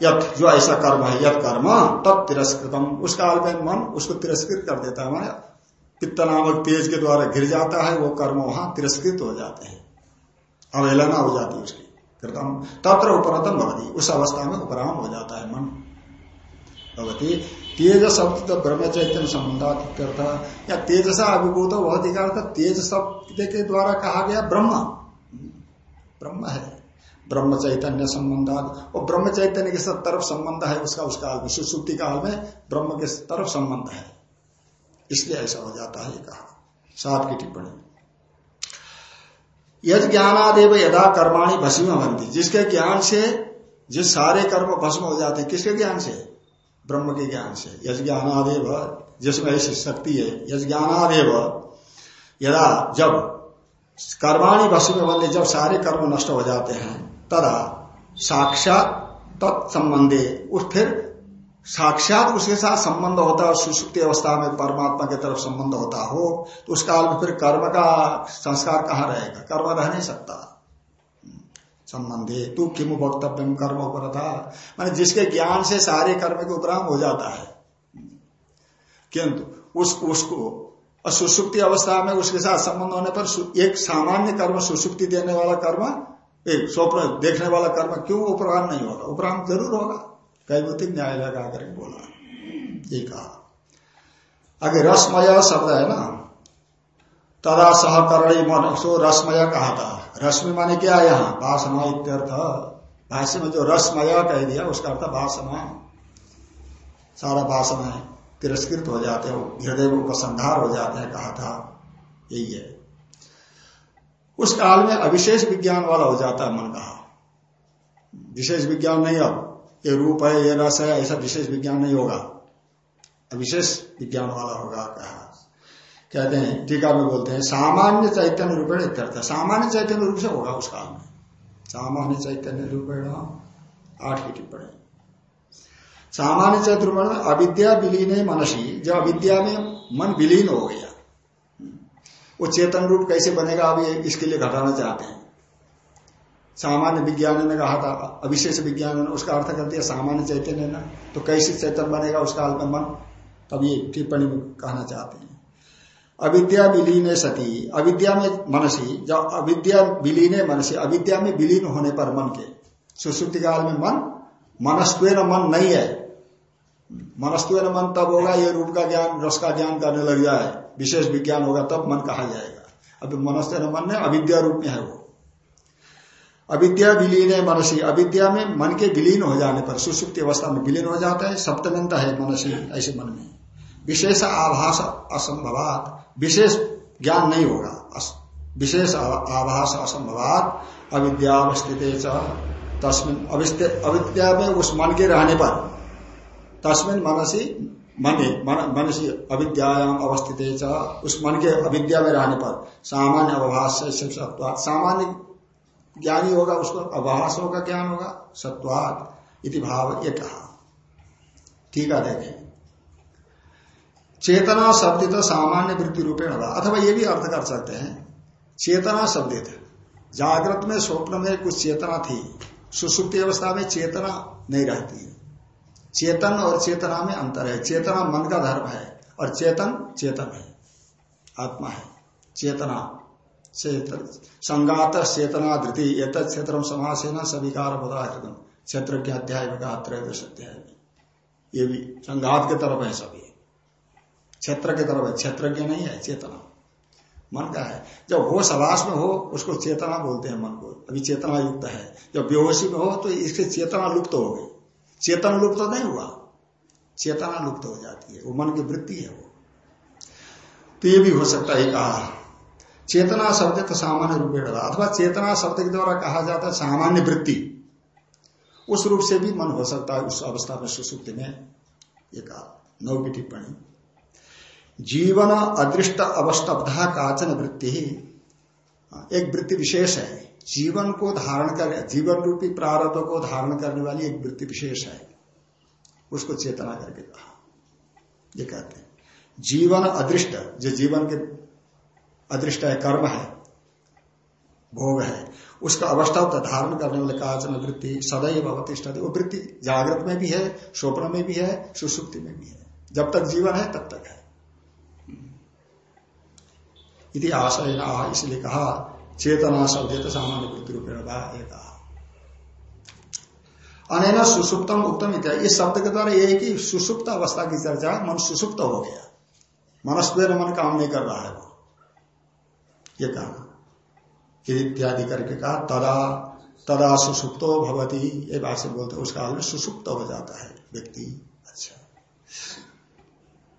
यथ जो ऐसा कर्म है यथ कर्म तब तिरस्कृतम। उस काल में मन उसको तिरस्कृत कर देता है, माना पित्त नामक तेज के द्वारा गिर जाता है, वो कर्म वहाँ तिरस्कृत हो जाते हैं। अवहेलना हो जाती है उसकी। कृतम। तत्र उपरतम भवती। उस अवस्था में उपराम हो जाता है मन। भगवती तेज शब्द तो ब्रह्म चैतन्य संबंध या तेजसा अभिभूत बहुत ही तेज शब्द के द्वारा कहा गया ब्रह्म। ब्रह्म है। ब्रह्म चैतन्य संबंध और ब्रह्म चैतन्य के साथ तरफ़ संबंध है, उसका उस काल में सुश्रुति काल में ब्रह्म के तरफ़ संबंध है। इसलिए ऐसा हो जाता है कहा। सात की टिप्पणी। यद ज्ञानादेव यदा कर्माणी भस्म बनती जिसके ज्ञान से, जिस सारे कर्म भस्म हो जाते किसके ज्ञान से? ब्रह्म के ज्ञान से। यज जिसमें ऐसी शक्ति है यज ज्ञानादेव, यदा जब कर्माणी वश बनते जब सारे कर्म नष्ट हो जाते हैं तदा साक्षात तत्संबंधे उस फिर साक्षात उसके साथ संबंध होता है सुसुप्ति अवस्था में परमात्मा की तरफ़ संबंध होता हो तो उस काल में फिर कर्म का संस्कार कहाँ रहेगा? कर्म रह नहीं सकता। संबंधे, तू किम वक्तव्य कर्म ऊपर था मैंने जिसके ज्ञान से सारे कर्म के उपराम हो जाता है। किंतु उस, उसको सुसुप्ति अवस्था में उसके साथ संबंध होने पर एक सामान्य कर्म सुसुप्ति देने वाला कर्म एक स्वप्न देखने वाला कर्म क्यों उपराम नहीं होगा? उपराम ज़रूर होगा। कैवतिक न्याय लगा करके बोला। ये कहा। आगे रसमय शब्द है ना? तदा सहकरणी मन सो रसमय कहा था। रश्मि माने क्या यहाँ? भाषमा इत्यर्थ। भाष्य में जो रसमय कह दिया, उसका अर्थ भाषमा सारा वासना तिरस्कृत हो जाते हैं, हृदय उपसंहार हो जाते हैं, कहा था। यही है। उस काल में अविशेष विज्ञान वाला हो जाता है मन कहा विशेष विज्ञान नहीं अब। ये रूप है, ये रस है, ऐसा विशेष विज्ञान नहीं होगा। अविशेष विज्ञान वाला होगा कहा। कहते हैं, टीका में बोलते हैं, सामान्य चैतन्य रूपेण इत्यर्थ। सामान्य चैतन्य रूप से होगा उस काल में। सामान्य चैतन्य रूपेण, आठ की टिप्पणी। सामान्य चैतन्य रूपेण अविद्या विलीन मनसी। जब अविद्या में मन विलीन हो गया वो चेतन रूप कैसे बनेगा, अब ये इसके लिए घटाना चाहते हैं। सामान्य विज्ञान ने कहा था, अविशेष विज्ञान ने, उसका अर्थ कर दिया सामान्य चैतन्य ना तो कैसे चैतन बनेगा उस काल में मन तब ये टिप्पणी में कहना चाहते हैं। अविद्या विलीन सती, अविद्या में मनसी, जब अविद्या विलीन मनसी, अविद्या में विलीन होने पर मन के, सुश्रुति काल में मन मनस्व मन नहीं है। मनस्व मन तब होगा, ये रूप का ज्ञान, रस का ज्ञान करने लग जाए। विशेष विज्ञान होगा तब मन कहा जाएगा। अभी मनस्य मन है, अविद्या रूप में है वो। अविद्या विलीन है मनसी। अविद्या में मन के विलीन हो जाने पर, सुसुप्ति अवस्था में विलीन हो जाता है, सप्तमंत है मनसी ऐसे मन में। विशेष आभास असंभवात, विशेष ज्ञान नहीं होगा। विशेष आभास असंभवात अविद्यावस्थित तस्मिन अविद्या में उस मन के रहने पर, तस्मिन मनसी मन मनुष्य अविद्याम अवस्थित उस मन के अविद्या में रहने पर सामान्य अवभाष से सामान्य ज्ञानी होगा उसको, अवभाष होगा ज्ञान होगा सत्वाद इति भाव ये कहा। ठीक है, देखें। चेतना शब्द तो सामान्य वृत्ति रूपेण होगा। अथवा ये भी अर्थ कर सकते हैं। चेतना शब्दित। जागृत में, स्वप्न में कुछ चेतना थी। सुसुप्ति अवस्था में चेतना नहीं रहती। चेतन और चेतना में अंतर है। चेतना मन का धर्म है और चेतन चेतन है। आत्मा है। चेतना चेतन संगात चेतना धृति एक क्षेत्र समास है ना सविकार हृदय क्षेत्र के अध्याय त्रयोदश अध्याय में। ये भी संघात के तरफ़ है सभी। क्षेत्र के तरफ़ है। क्षेत्र के नहीं है, चेतना। मन का है। जब होश आवास में हो, उसको चेतना बोलते हैं मन को। अभी चेतना युक्त है। जब बेहोशी में हो तो इसकी चेतना लुप्त हो गई। चेतन लुप्त तो नहीं हुआ। चेतना लुप्त हो जाती है। वो मन की वृत्ति है वो। तो ये भी हो सकता है कहा। चेतना शब्द तो सामान्य रूप में अथवा चेतना शब्द के द्वारा कहा जाता है सामान्य वृत्ति। उस रूप से भी मन हो सकता है उस अवस्था में, सुसुप्ति में। कहा। नौ की टिप्पणी। जीवन अदृष्ट अवस्तब्धा काचन वृत्ति। ही, एक वृत्ति विशेष है। जीवन को धारण कर जीवन रूपी प्रारब्ध को धारण करने वाली एक वृत्ति विशेष है। उसको चेतना करके कहा। ये कहते हैं, जीवन अदृष्ट, जो जीवन के अदृष्ट है, कर्म है, भोग है, उसका अवस्था होता धारण करने वाले काचन वृत्ति सदैव अवतिष्ठ वो वृत्ति जागृत में भी है, स्वप्न में भी है, सुसुप्ति में भी है। जब तक जीवन है, तब तक है। इति आशय इसलिए कहा चेतना शब्द सामान्य वृत्ति रूपेण कहा अनैना सुसुप्तम उत्तम इत्यादि इस शब्द के द्वारा यह कि सुसुप्त अवस्था की चर्चा, मन सुसुप्त हो गया। मनस्व मन काम नहीं कर रहा है वो। ये कहा इत्यादि करके कहा, तदा तदा सुसुप्तो भवती। ये बात से बोलते उस काल में सुसुप्त हो जाता है, व्यक्ति। अच्छा।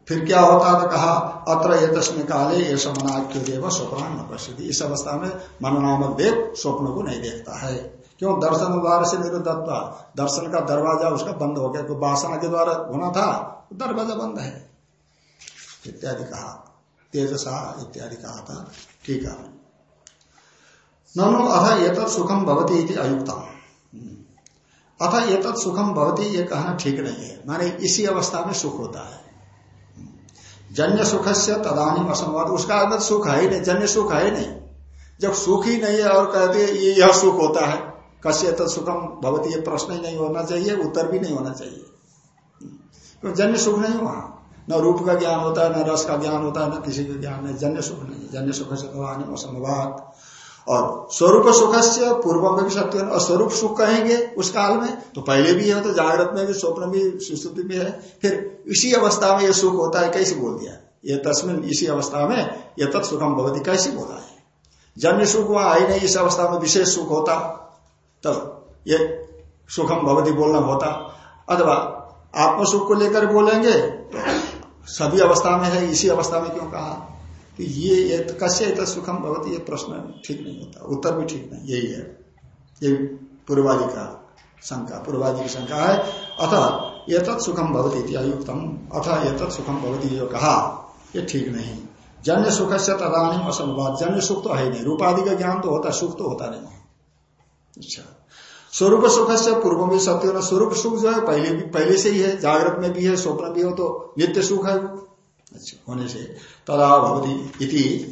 फिर क्या होता तो कहा, अत्र ये तस्में काले ये समनाख्य देव स्वप्न न पश्यति। इस अवस्था में मन नामक देव स्वप्न को नहीं देखता है। क्यों? दर्शन द्वारा से निरुद्धत्व। दर्शन का दरवाज़ा उसका बंद हो गया। कोई वासना के द्वारा होना था दरवाज़ा बंद है। इत्यादि कहा। तेजसा इत्यादि कहा था। ठीक है। नो अथ ये सुखम भवती अयुक्ता अथ ये सुखम भवती ये कहना ठीक नहीं है। माने इसी अवस्था में सुख होता है। जन्य सुख से तदानी असंवाद। उसका आदत सुख है ही नहीं, जन्य सुख है ही नहीं। जब सुख ही नहीं है और कहते ये यह सुख होता है कश्य सुखम भवती, ये प्रश्न ही नहीं होना चाहिए, उत्तर भी नहीं होना चाहिए। तो जन्य सुख नहीं वहाँ न रूप का ज्ञान होता है, न रस का ज्ञान होता है, न किसी का ज्ञान नहीं। जन्य सुख नहीं, जन्य सुख से असंभवात और स्वरूप सुख से पूर्व में भी सत्य स्वरूप सुख कहेंगे उस काल में तो पहले भी है तो जागृत में भी, स्वप्न भी, सुश्रुति भी है, फिर इसी अवस्था में यह सुख होता है, कैसे बोल दिया? ये तस्मिन इसी अवस्था में, ये तत् सुखम भवती, कैसे बोला है? जन्य सुख वहाँ आई नहीं, इस अवस्था में विशेष सुख होता, तब ये सुखम भवती बोलना होता। अथवा आत्म सुख को लेकर बोलेंगे तो सभी अवस्था में है, इसी अवस्था में क्यों कहा? कि ये कश्य सुखम भवती ये प्रश्न ठीक नहीं होता। उत्तर भी ठीक नहीं। यही है। ये पूर्वादि का शंका। पूर्वादि की शंका है, अथ ये तत्सुखम भवती अयुक्तम अथ ये तत्सुखम भवती जो कहा। ये ठीक नहीं। जन्य सुख से तदानी असंवाद जन्य सुख तो है नहीं। रूपादि का ज्ञान तो होता सुख तो होता नहीं। अच्छा। स्वरूप सुख से पूर्व में सत्य स्वरूप सुख जो है, पहले भी पहले से ही है, जागृत में भी है, स्वप्न भी हो तो नित्य सुख है होने से तदा भवती इति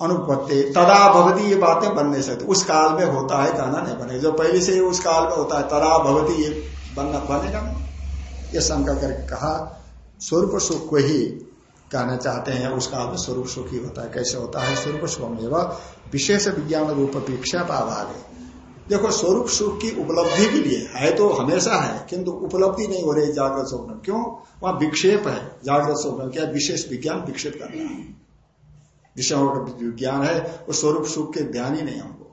अनुपत्ति। तदा भवती ये बातें बन नहीं सकती। उस काल में होता है कहना नहीं बनेगा जो पहले से उस काल में होता है, तदा भवती ये बनना बनेगा नहीं। ये शंका करके कहा, स्वरूप सुख को ही कहना चाहते हैं। उस काल में स्वरूप सुख ही होता है। कैसे होता है? स्वरूप सुख में विशेष विज्ञान रूप अपेक्षा अभाव है देखो, स्वरूप सुख की उपलब्धि के लिए है तो हमेशा है, किंतु उपलब्धि नहीं हो रही जागृत स्वप्न। क्यों? वहाँ विक्षेप है, जागृत स्वप्न क्या विशेष विज्ञान विक्षेप कर रहा है। विषयों का विज्ञान है वो स्वरूप सुख के ध्यान ही नहीं हमको।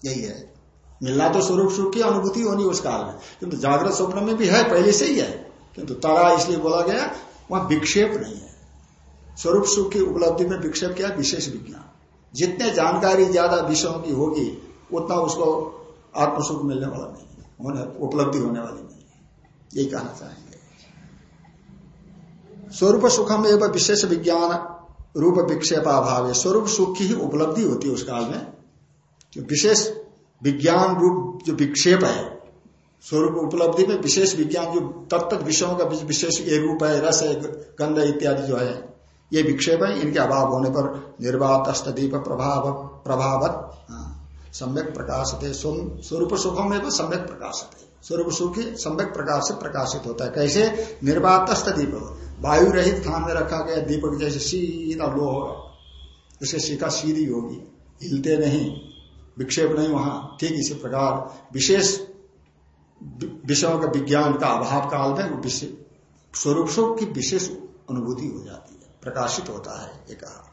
यही है। मिलना तो स्वरूप सुख की अनुभूति होनी उस काल में। किंतु जागृत स्वप्न में भी है, पहले से ही है। किंतु तरा इसलिए बोला गया, वहाँ विक्षेप नहीं है। स्वरूप सुख की उपलब्धि में विक्षेप क्या विशेष विज्ञान। जितने जानकारी ज़्यादा विषयों की होगी उतना उसको आत्मसुख मिलने वाला नहीं होने उपलब्धि होने वाली नहीं यही कहना चाहेंगे। स्वरूप सुखम एवं विशेष विज्ञान रूप विक्षेपाभाव है स्वरूप सुख की ही उपलब्धि होती है उस काल में। जो विशेष विज्ञान रूप जो विक्षेप है, स्वरूप उपलब्धि में विशेष विज्ञान जो तत्त विषयों का विशेष ये रूप है, रस है, गंध इत्यादि जो है, ये विक्षेप है। इनके अभाव होने पर निर्वात अष्टदीप प्रभाव प्रभावत हाँ। सम्यक प्रकाशित स्वरूप सुखम में सम्यक प्रकाशित स्वरूप सुख, सम्यक प्रकाश से प्रकाशित होता है। कैसे? निर्वातस्थ दीपक वायु रहित स्थान में रखा गया दीपक जैसे सीधा लो होगा शिखा सीधी होगी। हिलते नहीं, विक्षेप नहीं वहाँ। ठीक इसी प्रकार विशेष विषयों का विज्ञान का अभाव काल में स्वरूप सुख की विशेष अनुभूति हो जाती है। प्रकाशित होता है, ये कहा।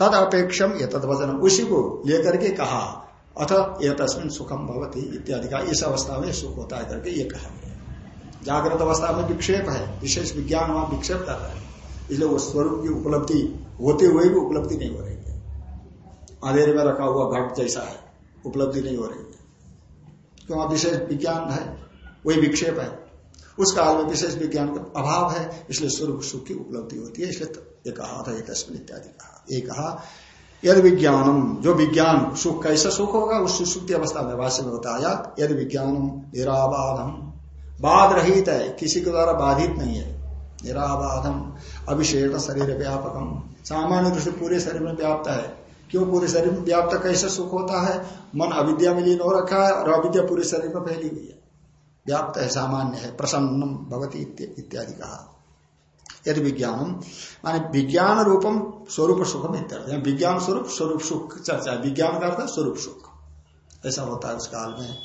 तद अपेक्षम ये तदवचन उसी को लेकर के कहा, अथ ये तस्मिन सुखम भवती इत्यादि का इस अवस्था में सुख होता है करके ये कहा। जागृत अवस्था में विक्षेप है, विशेष विज्ञान वहाँ विक्षेप कर रहा है। इसलिए वो स्वरूप की उपलब्धि होते हुए भी उपलब्धि नहीं हो रही है। अंधेरे में रखा हुआ घट जैसा है, उपलब्धि नहीं हो रही है। क्यों? विशेष विज्ञान है, वही विक्षेप है। उस काल में विशेष विज्ञान का अभाव है, इसलिए स्वरूप सुख की उपलब्धि होती है, इसलिए ये कहा था, ये तस्वीर इत्यादि कहा। ये कहा, यद विज्ञानम, जो विज्ञान सुख, कैसा सुख होगा, उस सुसुप्ति अवस्था में, भाष्य में बताया, यद विज्ञानम निराबाधम। बाध रहित है, किसी के द्वारा बाधित नहीं है। निराबाधम, अभिषेक शरीर व्यापकम। सामान्य रूप से पूरे शरीर में व्याप्त है। क्यों पूरे शरीर में व्याप्त, कैसे सुख होता है? मन अविद्या में लीन हो रखा है, और अविद्या पूरे शरीर में फैली हुई है। व्याप्त है, सामान्य है, प्रसन्नम भगवती इत्यादि कहा। यदि विज्ञानम, माने विज्ञान रूपम स्वरूप सुखम इत्यादि विज्ञान स्वरूप स्वरूप सुख चर्चा विज्ञान का अर्थ स्वरूप सुख। ऐसा होता है उस काल में।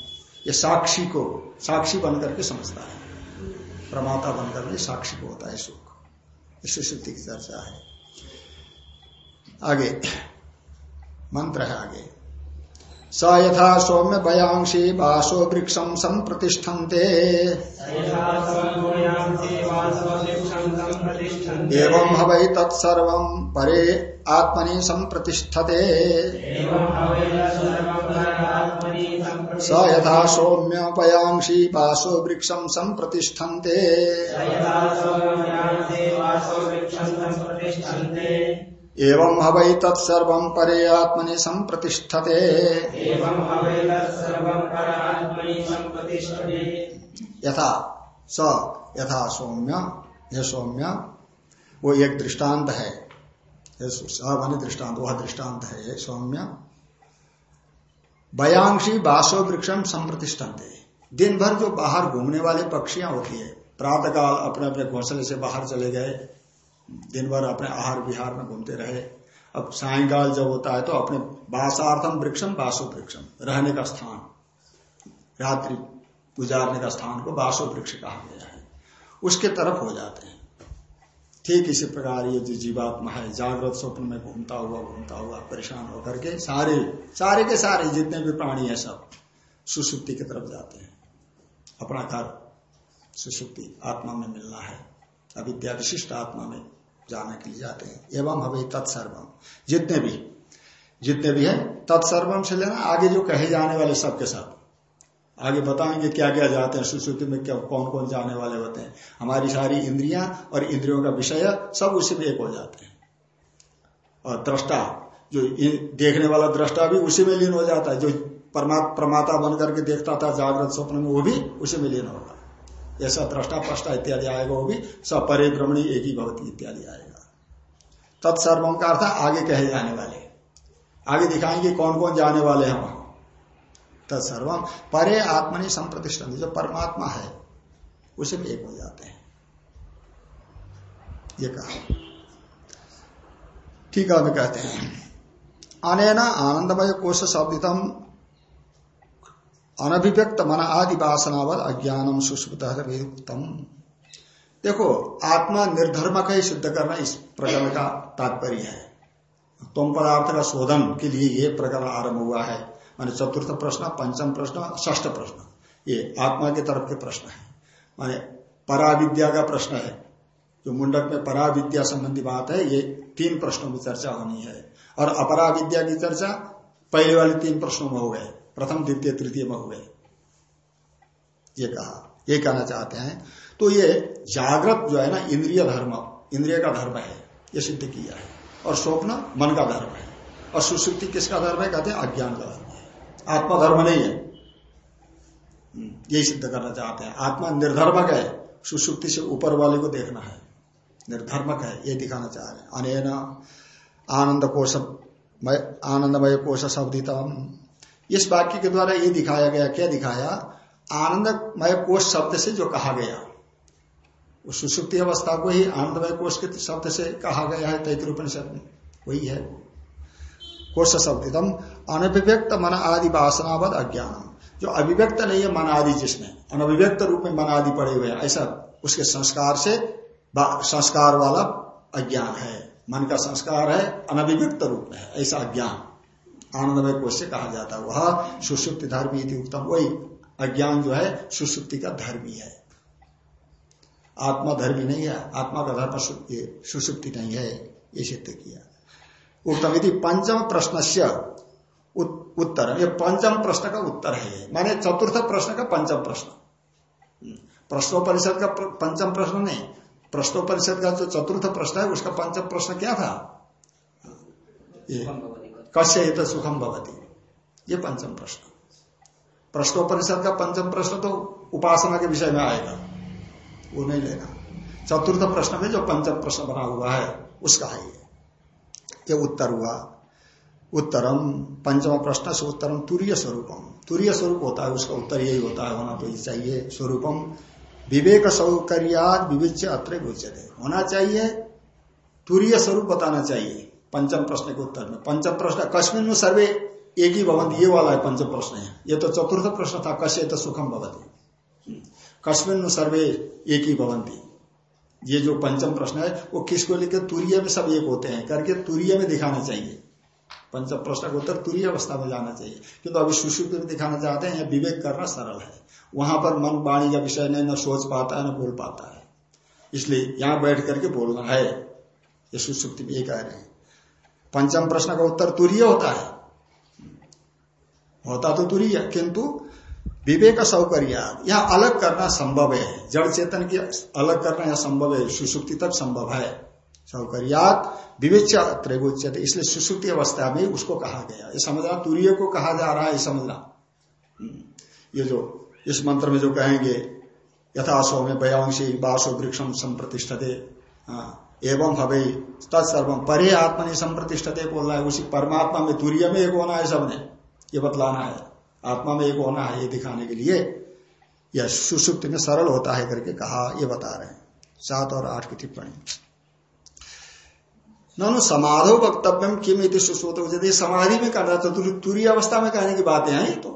ये साक्षी को, साक्षी बनकर के समझता है। प्रमाता बनकर के साक्षी को होता है सुख। शुद्धि की चर्चा है। आगे, मंत्र है आगे। स यथा सौम्य भयांशी वासो वृक्षम संप्रतिष्ठन्ते एवं हवै तत्सर्व परे आत्मनि संप्रतिष्ठते स यथा सौम्य पयांशी वासो वृक्षम संप्रतिष्ठन्ते एवं हवै तत्सर्व परे आत्मनि संप्रतिष्ठते यथा स यथा सौम्य यह सौम्य वो एक दृष्टांत है। मानी दृष्टांत वह दृष्टांत है ये सौम्य। बयांशी बासो वृक्षम संप्रतिष्ठन दिन भर जो बाहर घूमने वाले पक्षियाँ होती है प्रातःकाल अपने अपने घोंसले से बाहर चले गए दिन भर अपने आहार विहार में घूमते रहे। अब सायकाल जब होता है तो अपने बासार्थम वृक्षम बासो वृक्षम रहने का स्थान, रात्रि गुजारने का स्थान को बासो वृक्ष कहा गया है। उसके तरफ़ हो जाते हैं। ठीक इसी प्रकार ये जो जीवात्मा है, जागृत स्वप्न में घूमता हुआ घूमता हुआ, परेशान होकर के सारे सारे के सारे, जितने भी प्राणी है सब, सुसुप्ति की तरफ़ जाते हैं। अपना घर, सुसुप्ति आत्मा में मिलना है। अविद्या विशिष्ट आत्मा में जाने के लिए जाते हैं। एवं हमें तत्सर्वम। जितने भी जितने भी है, तत्सर्वम से लेना, आगे जो कहे जाने वाले सबके साथ आगे बताएँगे क्या क्या जाते हैं, सुश्रुति में क्या कौन कौन जाने वाले होते हैं। हमारी सारी इंद्रियाँ और इंद्रियों का विषय सब उसी में एक हो जाते हैं। और दृष्टा, जो देखने वाला दृष्टा भी उसी में लीन हो जाता है। जो परमा प्रमाता बन करके देखता था जागृत स्वप्न में, वो भी उसी में लीन होगा ऐसा दृष्टा प्रष्टा इत्यादि आएगा वो भी, सब परिभ्रमणी एक ही भवती इत्यादि आएगा। तत्सर्वम का अर्थ आगे कहे जाने वाले। आगे दिखाएँगे कौन कौन जाने वाले हैं वहाँ। तत्सर्वम परे आत्मनि संप्रतिष्ठन जो परमात्मा है, उसे भी एक हो जाते हैं। ये कहा। ठीक है कहते हैं। अनेना आनंदमय कोश शब्दितम अनभिव्यक्त मन आदि वासनावल अज्ञानम सुष्मितम देखो, आत्मा निर्धर्मक ही सिद्ध करना इस प्रकरण का तात्पर्य है। तुम पदार्थ का शोधन के लिए ये प्रकरण आरंभ हुआ है। माने चतुर्थ प्रश्न, पंचम प्रश्न ष्ठ प्रश्न। ये आत्मा के तरफ़ के प्रश्न है। माने पराविद्या का प्रश्न है। जो मुंडक में पराविद्या संबंधी बात है, ये तीन प्रश्नों की चर्चा होनी है। और अपराविद्या की चर्चा पहले वाले तीन प्रश्नों में हो गए प्रथम द्वितीय तृतीय में हुए। ये कहा। ये कहना चाहते हैं। तो ये जागृत जो है ना इंद्रिय धर्म इंद्रिय का धर्म है। ये सिद्ध किया है। और स्वप्न मन का धर्म है। और सुश्रुति किसका धर्म है? कहते हैं अज्ञान का धर्म है। आत्मा धर्म नहीं है। हम्म, यही सिद्ध करना चाहते हैं। आत्मा निर्धर्मक है। सुश्रुति से ऊपर वाले को देखना है। निर्धर्मक है। ये दिखाना चाह रहे हैं। अनेना आनंद कोश आनंदमय कोश शब्दितम। इस वाक्य के द्वारा ये दिखाया गया, क्या दिखाया? आनंदमय कोष शब्द से जो कहा गया। उस सुसुप्ति अवस्था को ही आनंदमय कोष के शब्द से कहा गया है तैतृपनिषद में। वही है। कोष शब्दितम अनभिव्यक्त मन आदि वासनावद अज्ञान जो अभिव्यक्त नहीं है मन आदि जिसमें, अनभिव्यक्त रूप में मन आदि पड़े हुए ऐसा उसके संस्कार से संस्कार वाला अज्ञान है। मन का संस्कार है, अनभिव्यक्त रूप में है, ऐसा अज्ञान। आनंदमय कोष से कहा जाता है। वह सुसुप्ति धर्मी उत्तम वही अज्ञान जो है, सुसुप्ति का धर्मी है। आत्मा धर्मी नहीं है। आत्मा का धर्म सुसुप्ति नहीं है, ये सिद्ध किया। उत्तम यदि पंचम प्रश्न से उत्तर ये पंचम प्रश्न का उत्तर है माने चतुर्थ प्रश्न का पंचम प्रश्न। प्रश्नोपनिषद का पंचम प्रश्न नहीं। प्रश्नोपनिषद का जो चतुर्थ प्रश्न है, उसका पंचम प्रश्न क्या था? ये। कश्य हित सुखम भवती। ये पंचम प्रश्न। प्रश्नोपनिषद का पंचम प्रश्न तो उपासना के विषय में आएगा। वो नहीं लेना। चतुर्थ प्रश्न में जो पंचम प्रश्न बना हुआ है, उसका है ये। उत्तर हुआ। उत्तरम पंचम प्रश्न से उत्तरम तुरीय स्वरूपम। तुरीय स्वरूप होता है, उसका उत्तर यही होता है, होना तो ये चाहिए स्वरूपम। विवेक सौकर्याद विविच्य अत्र होना चाहिए, तुरीय स्वरूप बताना चाहिए। पंचम प्रश्न के उत्तर में। पंचम प्रश्न कश्मीर सर्वे एक ही भवन ये वाला है पंचम प्रश्न है। ये तो चतुर्थ प्रश्न था कश्य तो सुखम भवती। कश्मीर सर्वे एक ही भवंती ये जो पंचम प्रश्न है, वो किसको लेकर तुरीय में सब एक होते हैं? करके तुरीय में दिखाना चाहिए। पंचम प्रश्न का उत्तर तुरीय अवस्था में जाना चाहिए। किंतु अभी सुश्रुत में दिखाना चाहते हैं विवेक करना सरल है। वहाँ पर मन वाणी का विषय नहीं, न सोच पाता है, न बोल पाता है। इसलिए यहाँ बैठ करके बोलना है। ये सुश्रुति में ये कह रहे हैं। पंचम प्रश्न का उत्तर तुरीय होता है। होता तो तुरीय, किंतु विवेक सौकर्य, यह अलग करना संभव है। जड़ चेतन की अलग करना यह संभव है, सुसुप्ति तक संभव है। सौकर्यात विवेच त्रैगोच्यते, इसलिए सुसुप्ति अवस्था में उसको कहा गया। ये समझना तुरीय को कहा जा रहा है समझना। ये जो, इस मंत्र में जो कहेंगे यथाशो में बयांशी बासो वृक्षम संप्रतिष्ठते। हाँ। एवं हवे तत्सर्वम परे आत्मा ने संप्रतिष्ठते बोल रहा है, उसी परमात्मा में तुरीय में एक होना है सबने। ये बतलाना है, आत्मा में एक होना है, ये दिखाने के लिए यह सुसुप्त में सरल होता है करके कहा, ये बता रहे हैं। सात और आठ की टिप्पणी। नो समाधो वक्तव्य किम इति सुश्रोत यदि समाधि में करना तो तुरी अवस्था में कहने की बातें हैं तो।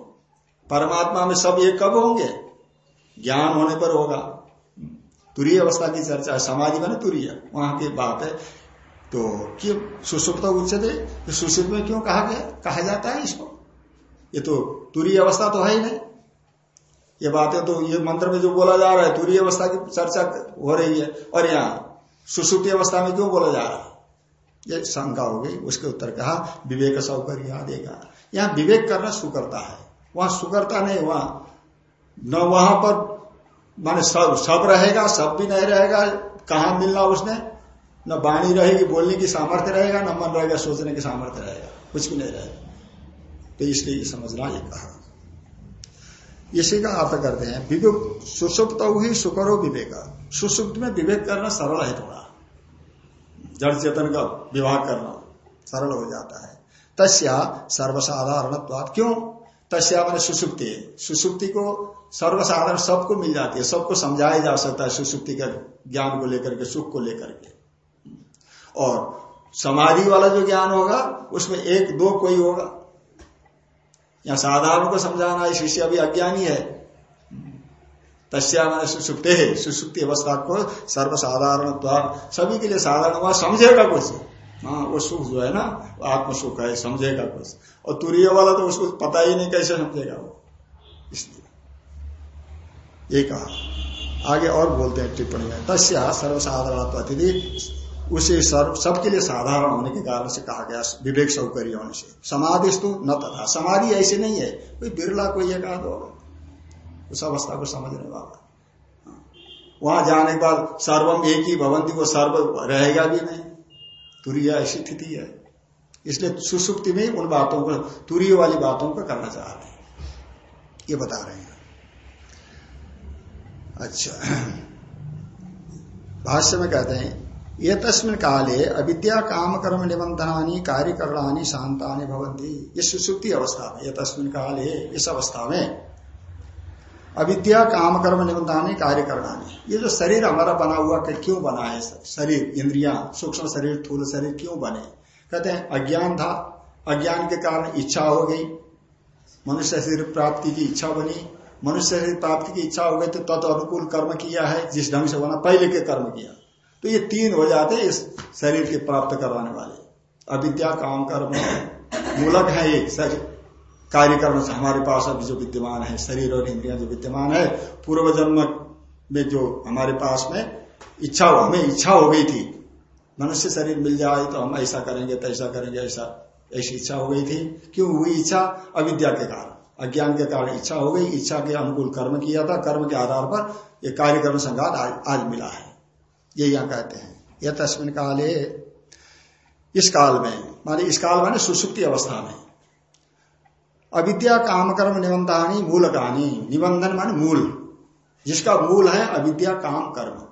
परमात्मा में सब एक कब होंगे? ज्ञान होने पर होगा। तुरीय अवस्था की चर्चा है समाधि में तुरीय। वहाँ की बात है। तो क्यों सुसुप्त उच्चते तो सुसुप्त में क्यों कहा गया? कहा जाता है इसको। ये तो तुरीय अवस्था तो है ही नहीं। ये बातें तो ये मंत्र में जो बोला जा रहा है, तुरीय अवस्था की चर्चा हो रही है। और यहाँ, सुसुप्ति अवस्था में क्यों बोला जा रहा है? ये शंका हो गई, उसके उत्तर कहा, विवेक सौकर याद देगा। यहाँ विवेक करना सुकरता है। वहाँ सुकरता नहीं, वहाँ न वहाँ पर माने सब सब रहेगा, सब भी नहीं रहेगा, कहा मिलना उसने? न वाणी रहेगी, बोलने की सामर्थ्य रहेगा, न मन रहेगा, सोचने की सामर्थ्य रहेगा, कुछ भी नहीं रहेगा। तो इसलिए समझना ये कहा। इसी का अर्थ करते हैं, विवेक, सुसुप्त ही सुकरो विवेक। सुसुप्त में विवेक करना सरल है थोड़ा। जड़ चेतन का विवाह करना सरल हो जाता है। तस्या सर्वसाधारण क्यों? तस्या मैंने सुसुप्ति। सुसुप्ति को सर्वसाधारण सबको मिल जाती है, सबको समझाया जा सकता है सुसुप्ति के ज्ञान को लेकर के, सुख को लेकर के। और समाधि वाला जो ज्ञान होगा, उसमें एक, दो कोई होगा। या साधारण को समझाना है शिष्य अभी अज्ञानी है। तस्या मैंने सुसुप्ते है सुसुप्ति अवस्था को सर्वसाधारण सभी के लिए साधारण हुआ, समझेगा कुछ। हाँ वो सुख जो है ना आत्म सुख है, समझेगा कुछ और तुरीय वाला तो उसको पता ही नहीं कैसे समझेगा वो। इसलिए। ये कहा। आगे और बोलते हैं टिप्पणी में। तस्या सर्वसाधारण अतिथि। उसे सर्व, सबके लिए साधारण होने के कारण से कहा गया विवेक सौकर्य होने से। समाधि तो न तथा। समाधि ऐसे नहीं है। कोई बिरला कोई एक आध होगा। उस अवस्था को समझने वाला। वहाँ जाने के बाद सर्वम एक ही भवंती, वो सर्व रहेगा भी नहीं। तुरीय स्थिति है। इसलिए सुसुप्ति में उन बातों को, तुरीय वाली बातों को करना चाह रहे हैं। ये बता रहे हैं। अच्छा। भाष्य में कहते हैं, ये तस्मिन काले अविद्या काम कर्म निबंधनानी कार्यकरणानी शांतानी भवंती ये सुसुप्ति अवस्था में, ये तस्मिन काले, इस अवस्था में अविद्या, काम, कर्म, निबंधानी, कार्य करना ये जो शरीर हमारा बना हुआ क्यों बना है शरीर, इंद्रिया, सूक्ष्म शरीर, थूल शरीर क्यों बने? कहते हैं, अज्ञान था। अज्ञान के कारण इच्छा हो गई। मनुष्य शरीर प्राप्ति की इच्छा बनी। मनुष्य शरीर प्राप्ति की इच्छा हो गई तो तत् अनुकूल कर्म किया है, जिस ढंग से बना, पहले के कर्म किया। तो ये तीन हो जाते हैं इस शरीर के प्राप्त करवाने वाले। अविद्या, काम, कर्म, मूलक है ये शरीर कार्य करने से हमारे पास अभी जो विद्यमान है शरीर और इंद्रिया जो विद्यमान है पूर्व जन्म में जो हमारे पास में इच्छा हो हमें इच्छा हो गई थी मनुष्य शरीर मिल जाए तो हम ऐसा करेंगे तैसा करेंगे ऐसा ऐसी इच्छा हो गई थी। क्यों? हुई इच्छा अविद्या के कारण। अज्ञान के कारण इच्छा हो गई इच्छा के अनुकूल कर्म किया था कर्म के आधार पर ये कार्यक्रम संघात आज, आज मिला है। ये यहाँ कहते हैं। यह तस्मिन काले इस काल में माने इस काल माने सुसुप्ति अवस्था में। अविद्या काम कर्म निबंधानी मूल कहानी निबंधन मान मूल। जिसका मूल है अविद्या काम कर्म।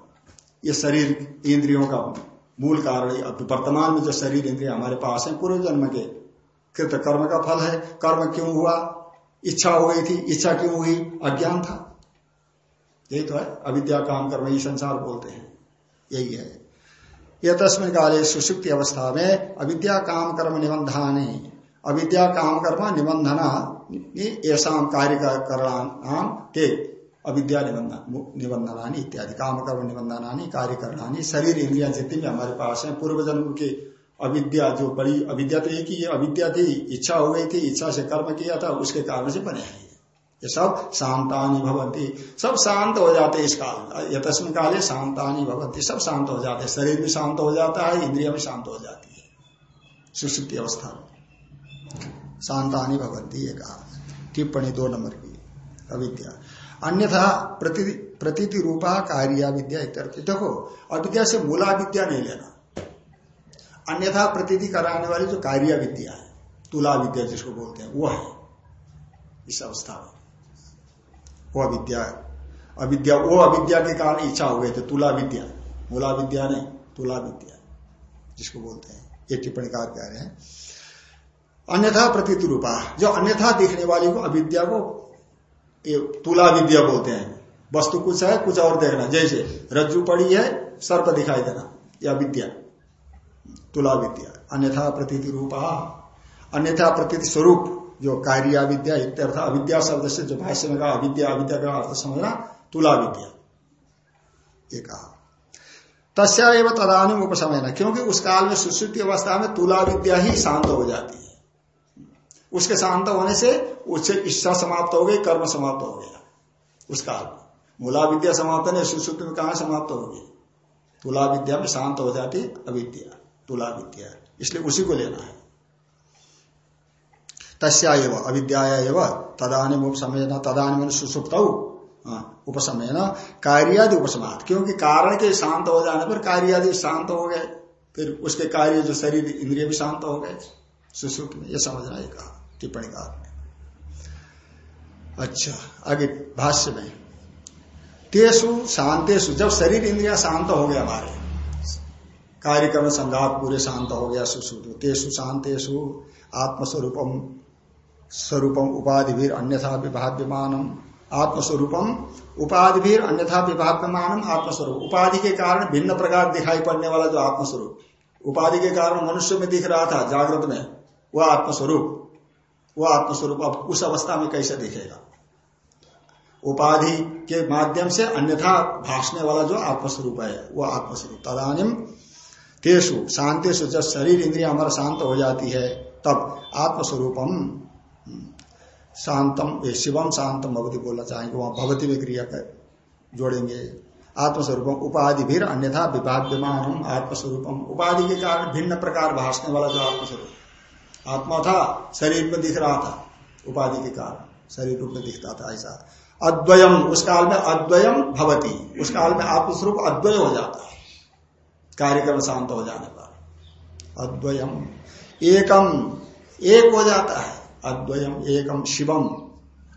ये शरीर इंद्रियों का मूल कारण वर्तमान में जो शरीर इंद्रिय हमारे पास है पूर्व जन्म के, कृत कर्म का फल है। कर्म क्यों हुआ? इच्छा हो गई थी। इच्छा क्यों हुई? अज्ञान था। यही तो है। अविद्या काम कर्म, ये संसार बोलते हैं। यही है। यह तस्मिन काले सुसुप्ति अवस्था में अविद्या काम कर्म निबंधानी अविद्या काम कर्म, निबंधना ऐसा कार्य करना के अविद्या निबंधन निबंधना इत्यादि, काम कर्म निबंधना कार्य करना शरीर, इंद्रिया जितनी भी हमारे पास है पूर्व जन्म के अविद्या, जो बड़ी अविद्या तो एक ही अविद्या थी इच्छा हो गई थी, इच्छा से कर्म किया था, उसके कारण से बने हैं। ये सब शांतानी भवंती सब शांत हो जाते इस काल ये तस्म काले शांतानी भवंती सब शांत हो जाते शरीर भी शांत हो जाता है, इंद्रिया भी शांत हो जाती है। सुसुप्ति अवस्था में। शांतानी भगवती कहा टिप्पणी दो नंबर की। अविद्या। अन्यथा प्रतीति रूपा कार्य विद्या इत्यर्थ देखो अविद्या से मूला विद्या नहीं लेना। अन्यथा प्रतीति कराने वाली जो कार्य विद्या है तुला विद्या जिसको बोलते हैं, वो है। इस अवस्था में। वो अविद्या अविद्या, वो अविद्या के कारण इच्छा हो गए थे तुला विद्या मूला विद्या नहीं तुला विद्या जिसको बोलते हैं। ये टिप्पणी कार कह रहे हैं। अन्यथा प्रतीत रूपा जो अन्यथा दिखने वाली को अविद्या को, ये तुला विद्या बोलते हैं। वस्तु कुछ है, कुछ और देखना। जैसे रज्जु पड़ी है, सर्प दिखाई देना। यह विद्या तुला विद्या। अन्यथा प्रतीत रूपा अन्यथा प्रतीत स्वरूप। जो कार्य विद्या इत्यर्थ अविद्या शब्द से जो भाष्य में कहा, अविद्या अविद्या का अर्थ समझना, तुला विद्या। ये कहा। तस्या एवं तदानुम उपसमय क्योंकि उस काल में सुश्रुति अवस्था में तुला विद्या ही शांत हो जाती है। उसके शांत होने से उससे इच्छा समाप्त हो गई, कर्म समाप्त हो गया। उस काल मूला विद्या समाप्त नहीं सुश्रुति में कहा समाप्त होगी तुला विद्या में शांत हो जाती अविद्या, तुला विद्या। इसलिए उसी को लेना है। तस्या एवं अविद्या एवं न तदानिम सुसुप्त उपसमय न कार्यादि उपसमात क्योंकि कारण के शांत हो जाने पर कार्यादि शांत हो गए, फिर उसके कार्य जो शरीर, इंद्रिय भी शांत हो गए। सुश्रुत में यह समझना ही कहा। टिप्पणी का। अच्छा आगे भाष्य में। तेसु शांतेशु जब शरीर इंद्रिया शांत हो गया हमारे। कार्यक्रम, संघात पूरे शांत हो गया सुश्रुत तेसु शांतेशु आत्मस्वरूपम, स्वरूपम उपाधि अन्यथा विभाव्यमानम। आत्मस्वरूपम उपाधि भी अन्यथा विभागमानम आत्मस्वरूप। उपाधि के कारण भिन्न प्रकार दिखाई पड़ने वाला जो आत्मस्वरूप। उपाधि के कारण मनुष्य में दिख रहा था जागृत में, वह आत्मस्वरूप। वह आत्मस्वरूप अब उस अवस्था में कैसे दिखेगा? उपाधि के माध्यम से अन्यथा भाषने वाला जो आत्मस्वरूप है, वह आत्मस्वरूप। तदानिम तेसु शांतिशु जब शरीर इंद्रिया हमारा शांत हो जाती है, तब आत्मस्वरूपम, शांतम शिवम शांतम भगवती बोलना चाहेंगे, वहाँ भगवती में क्रिया कर जोड़ेंगे। आत्मस्वरूपम उपाधि भी अन्यथा विभाग्यमान आत्मस्वरूपम। उपाधि के कारण भिन्न प्रकार भाषने वाला जो आत्मस्वरूप। आत्मा था, शरीर में दिख रहा था, उपाधि के कारण, शरीर रूप में दिखता था ऐसा। अद्वयम, उस काल में अद्वयम भवती, उस काल में आत्मस्वरूप अद्वय हो जाता है, कार्यक्रम शांत हो जाने पर। अद्वयम, एकम, एक हो जाता है। अद्वयम, एकम, शिवम,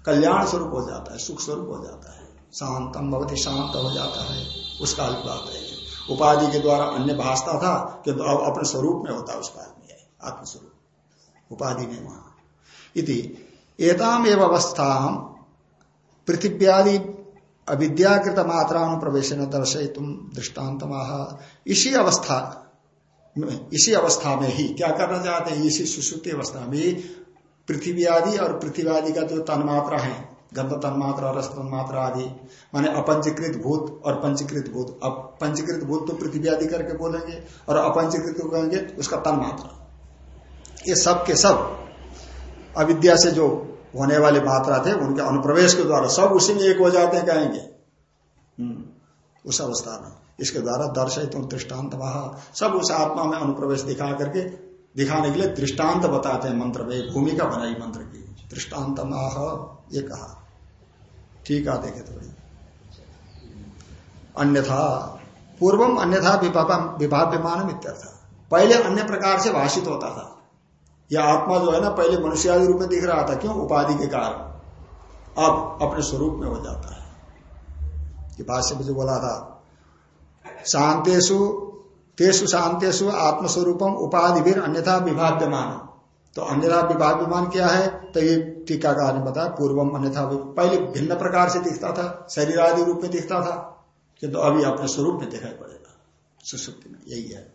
कल्याण स्वरूप हो जाता है, सुख स्वरूप हो जाता है, शांतम भवती, शांत हो जाता है, उस काल की बात है। उपाधि के द्वारा अन्य भाषता था, किंतु अब अपने स्वरूप में होता है उस काल में, आत्मस्वरूप। उपाधि में वहाँ। इति एताम एवं अवस्था पृथिव्यादि अविद्याकृत मात्रानुप्रवेश दर्शय तुम दृष्टांत इसी अवस्था इसी अवस्था में ही, क्या करना चाहते हैं? इसी सुश्रुति अवस्था में पृथ्वी आदि और पृथ्वी आदि का जो तन्मात्रा है, गंध तन्मात्रा, रस तन्मात्रा आदि, माने अपंचीकृत भूत और पंचीकृत भूत। अब पंचीकृत भूत तो पृथ्वी आदि करके बोलेंगे और अपंचीकृत कहेंगे, उसका तन्मात्रा। ये सब के सब अविद्या से जो होने वाले मात्रा थे उनके अनुप्रवेश के द्वारा सब उसी में एक हो जाते हैं कहेंगे। हम्म, उस अवस्था में। इसके द्वारा दर्शित दृष्टांत वहा सब उस आत्मा में अनुप्रवेश दिखा करके दिखाने के लिए दृष्टांत बताते हैं मंत्र में भूमिका बनाई मंत्र की। दृष्टांत माह ये कहा। ठीक है देखे थोड़ी। अन्यथा पूर्वम अन्यथा विभाव्यमान इत्यर्थ। पहले अन्य प्रकार से भाषित होता था। यह आत्मा जो है ना, पहले मनुष्यादि रूप में दिख रहा था, क्यों? उपाधि के कारण। अब अपने स्वरूप में हो जाता है। ये भाष्य में जो बोला था। शांतेशु तेसु शांतेशु आत्मस्वरूपम उपाधि भी अन्यथा विभाग्यमान तो अन्यथा विभाग्यमान क्या है? तो ये टीकाकार ने बताया, पूर्वम अन्यथा पहले भिन्न प्रकार से दिखता था शरीर आदि रूप में दिखता था किंतु तो अभी अपने स्वरूप में दिखाई पड़ेगा। सुसुप्ति में यही है।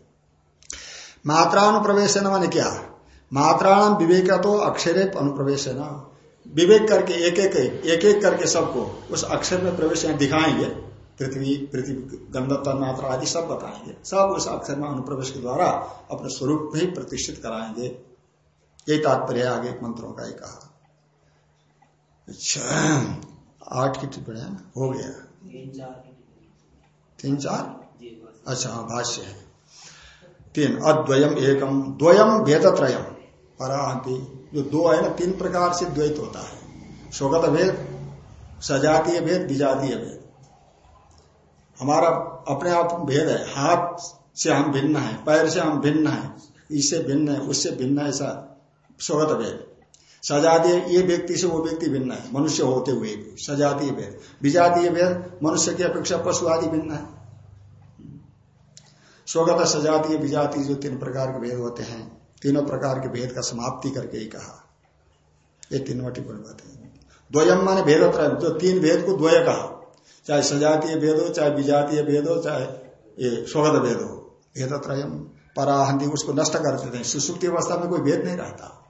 मात्रानुप्रवेश माने क्या? मात्राणाम विवेक तो अक्षरे अनुप्रवेश है ना विवेक करके एक एक एक एक करके सबको उस अक्षर में प्रवेश दिखाएँगे। पृथ्वी पृथ्वी गंध तन्मात्रा आदि सब बताएँगे। सब उस अक्षर में अनुप्रवेश के द्वारा अपने स्वरूप में ही प्रतिष्ठित कराएँगे। यही तात्पर्य आगे मंत्रों का ही कहा अच्छा आठ की टिप्पणी है हो गया। तीन चार अच्छा हाँ भाष्य है। तीन अद्वयम एकम द्वयम भेदत्रयम। परांति, जो दो है ना, तीन प्रकार से द्वैत होता है। स्वगत भेद सजातीय भेद विजातीय भेद। हमारा अपने आप भेद है। हाथ से हम भिन्न है, पैर से हम भिन्न है इससे भिन्न है उससे भिन्न है, ऐसा स्वगत भेद सजातीय, ये व्यक्ति से वो व्यक्ति भिन्न है, मनुष्य होते हुए भी। सजातीय भेद। विजातीय भेद, मनुष्य की अपेक्षा पशु आदि भिन्न है। स्वगत सजातीय विजातीय जो तीन प्रकार के भेद होते हैं। तीनों प्रकार के भेद का समाप्ति करके ही कहा। ये तीनों टिप्पणी बात द्वयम माने भेद जो तीन भेद को द्वय कहा। चाहे सजातीय भेद हो, चाहे विजातीय भेद हो, चाहे ये स्वगत भेद हो। भेद त्रयम, पराहंति, उसको नष्ट कर देते हैं। सुसुप्ति अवस्था में कोई भेद नहीं रहता।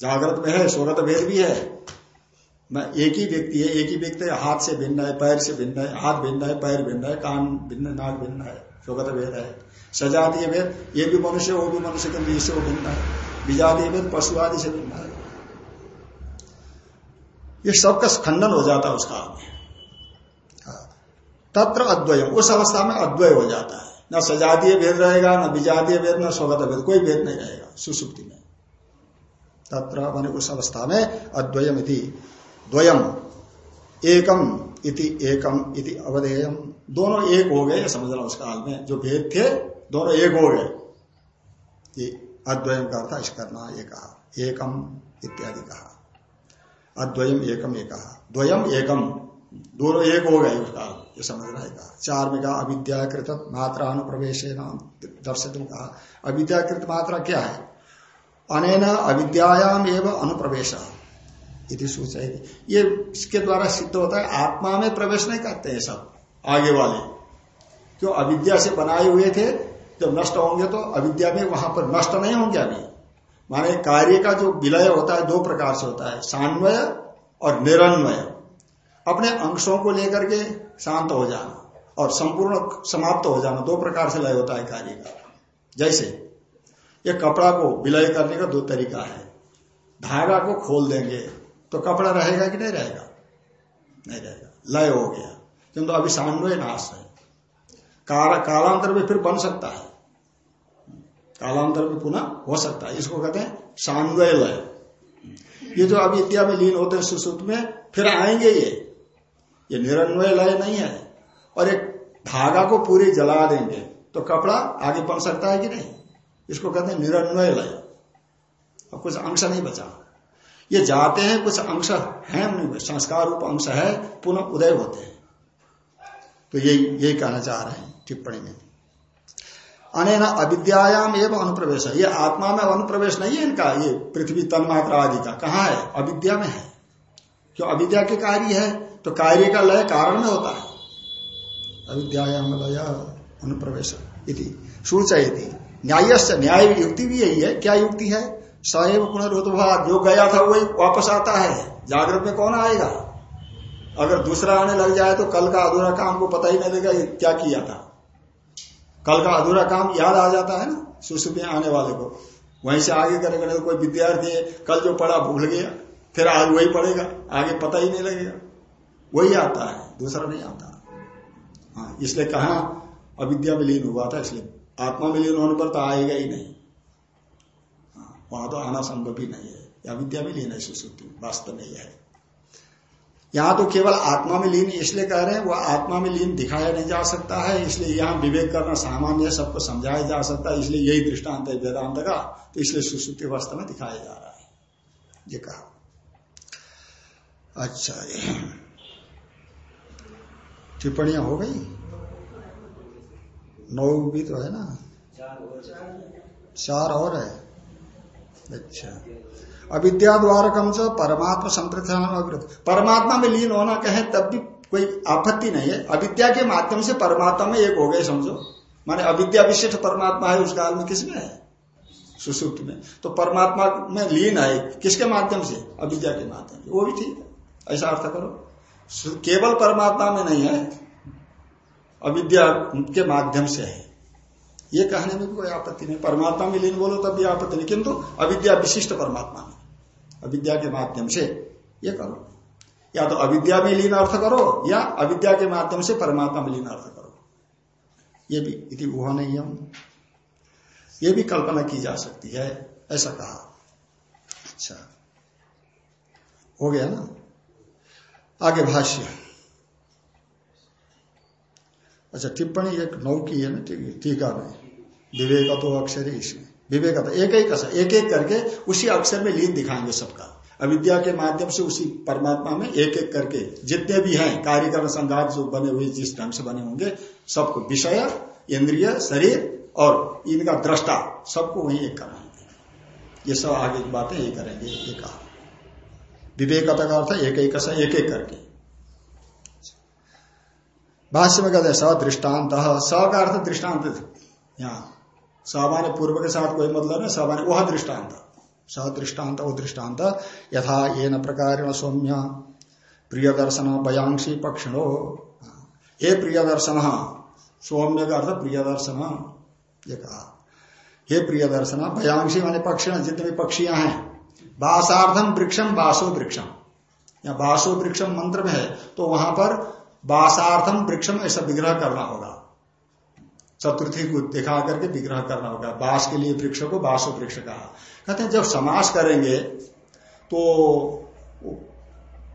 जागृत में है, स्वगत भेद भी है। मैं एक ही व्यक्ति है, एक ही व्यक्ति हाथ से भिन्न है, पैर से भिन्न है, हाथ भिन्न है, पैर भिन्न है, कान भिन्न नाक भिन्न है। स्वगत भेद है। सजातीय भेद, ये भी मनुष्य, वो भी मनुष्य के से वो भिन्न है। विजातीय भेद, पशु आदि से भिन्न है। ये सबका खंडन हो जाता है उस काल में। हाँ। तत्र अद्वय उस अवस्था में अद्वय हो जाता है। न सजातीय भेद रहेगा, न विजातीय भेद, न स्वगत भेद, कोई भेद नहीं रहेगा, सुसुप्ति में। तत्र मान उस अवस्था में अद्वयम इति द्वयम, एकम इति एकम इति अवधेयम। दोनों एक हो गए समझना उस काल में जो भेद थे, दोनों एक हो गए। अद्वयम का अर्थ इस करना ये कहा। एकम इत्यादि कहा। अद्वयम एकम एक कहा। द्वयम, एकम, दोनों एक हो गए उस काल ये समझना है कहा। चार में कहा, अविद्याकृत मात्रा अनुप्रवेश दर्शित कहा। अविद्याकृत मात्रा क्या है? अनेना अविद्यायाम एवं अनुप्रवेश। इति ये इसके द्वारा सिद्ध होता है, आत्मा में प्रवेश नहीं करते हैं सब। आगे वाले। क्यों अविद्या से बनाए हुए थे, जब नष्ट होंगे तो अविद्या में वहाँ पर नष्ट नहीं होंगे अभी। माने कार्य का जो विलय होता है, दो प्रकार से होता है, सान्वय और निरन्वय। अपने अंशों को लेकर के शांत हो जाना और संपूर्ण समाप्त हो जाना, दो प्रकार से लय होता है कार्य का। जैसे, ये कपड़ा को विलय करने का दो तरीका है। धागा को खोल देंगे तो कपड़ा रहेगा कि नहीं रहेगा? नहीं रहेगा। लय हो गया। किंतु अभी सान्वय नाश है। कालांतर में फिर बन सकता है। कालांतर में पुनः हो सकता है। इसको कहते हैं सान्वय लय। ये जो अभी इत्या में लीन होते हैं सुश्रुत में, फिर आएँगे ये। ये निरन्वय लय नहीं है। और एक धागा को पूरी जला देंगे तो कपड़ा आगे बन सकता है कि नहीं? इसको कहते हैं निरन्वय लय। और कुछ अंश नहीं बचा। ये जाते हैं, कुछ अंश है संस्कार रूप अंश है, पुनः उदय होते हैं। तो यही यही कहना चाह रहे हैं टिप्पणी में। अनेना अविद्यायाम एवं अनुप्रवेश। ये आत्मा में अनुप्रवेश नहीं है इनका, ये पृथ्वी तन्मात्रा आदि का। कहा है? अविद्या में है। क्यों? अविद्या के कार्य है तो कार्य का लय कारण में होता है। अविद्यायाम लय अनुप्रवेश सूचयती। न्याय न्याय युक्ति भी यही है। क्या युक्ति है? सैव पुनर्भूतभात जो गया था वही वापस आता है। जागृत में कौन आएगा? अगर दूसरा आने लग जाए तो कल का अधूरा काम को पता ही नहीं लगेगा क्या किया था। कल का अधूरा काम याद आ जाता है ना सुसुपी आने वाले को। वहीं से आगे करेगा तो कोई विद्यार्थी है, कल जो पढ़ा भूल गया, फिर आज वही पढ़ेगा, आगे पता ही नहीं लगेगा। वही आता है, दूसरा नहीं आता। हाँ इसलिए कहा अविद्या में लीन हुआ था, इसलिए आत्मा में लीन होने पर तो आएगा ही नहीं। वहाँ तो आना संभव ही नहीं है। अविद्या में लीन है सुश्रुति, वास्तव में यह है। यहाँ तो केवल आत्मा में लीन इसलिए कह रहे हैं वो आत्मा में लीन दिखाया नहीं जा सकता है इसलिए यहाँ विवेक करना सामान्य है सबको समझाया जा सकता है इसलिए यही दृष्टांत है वेदांत का तो इसलिए सुश्रुति अवस्था में दिखाया जा रहा है। ये कहा। अच्छा टिप्पणियाँ हो गई? नौ भी तो है ना? चार और है? अच्छा। अविद्या द्वारा कम से परमात्मा संप्रथान परमात्मा में लीन होना कहे, तब भी कोई आपत्ति नहीं है। अविद्या के माध्यम से परमात्मा में एक हो गए, समझो। माने अविद्या विशिष्ट परमात्मा है, उस काल में किसमें है? सुसुप्त में। तो परमात्मा में लीन है, किसके माध्यम से? अविद्या के माध्यम से। वो भी ठीक है। ऐसा अर्थ करो। केवल परमात्मा में नहीं है, अविद्या के माध्यम से है। ये कहने में कोई आपत्ति नहीं। परमात्मा में लीन बोलो, तब भी आपत्ति नहीं। किंतु अविद्या विशिष्ट परमात्मा अविद्या के माध्यम से ये करो। या तो अविद्या में लीन अर्थ करो, या अविद्या के माध्यम से परमात्मा में लीन अर्थ करो। ये भी, इति वो नहीं हम ये भी कल्पना की जा सकती है, ऐसा कहा। अच्छा। हो गया ना? आगे भाष्य। अच्छा टिप्पणी एक नौ की है ना टीका में विवेक तो अक्षर ही इसमें। विवेक एक एक एक एक करके उसी अक्षर में लीन दिखाएँगे सबका। अविद्या के माध्यम से उसी परमात्मा में एक एक करके जितने भी हैं, कार्यक्रम संघात जो बने हुए, जिस ढंग से बने होंगे, सबको विषय, इंद्रिय, शरीर और इनका दृष्टा, सबको वही एक कराएँगे। ये सब आगे की बातें ये करेंगे कहा। विवेकता का अर्थ एक एक एक एक करके। भाष्य में कहते हैं स दृष्टांत स का अर्थ दृष्टांत यहाँ सामान्य पूर्व के साथ कोई मतलब नहीं, सामान्य वह दृष्टांत स दृष्टांत वो दृष्टांत यथा ये न प्रकार सौम्य प्रिय दर्शन बयांशी पक्षिणो। हे प्रिय दर्शन सौम्य का अर्थ प्रिय दर्शन ये कहा। हे प्रिय दर्शन भयांशी माने पक्षिण, जितने भी पक्षियाँ हैं। बासार्थम वृक्षम बासो वृक्षम या बासो वृक्षम मंत्र में है तो वहाँ पर बासार्थम वृक्षम ऐसा विग्रह करना होगा। चतुर्थी को दिखा करके विग्रह करना होगा। बास के लिए वृक्ष को बासो वृक्ष कहा। कहते हैं, जब समास करेंगे तो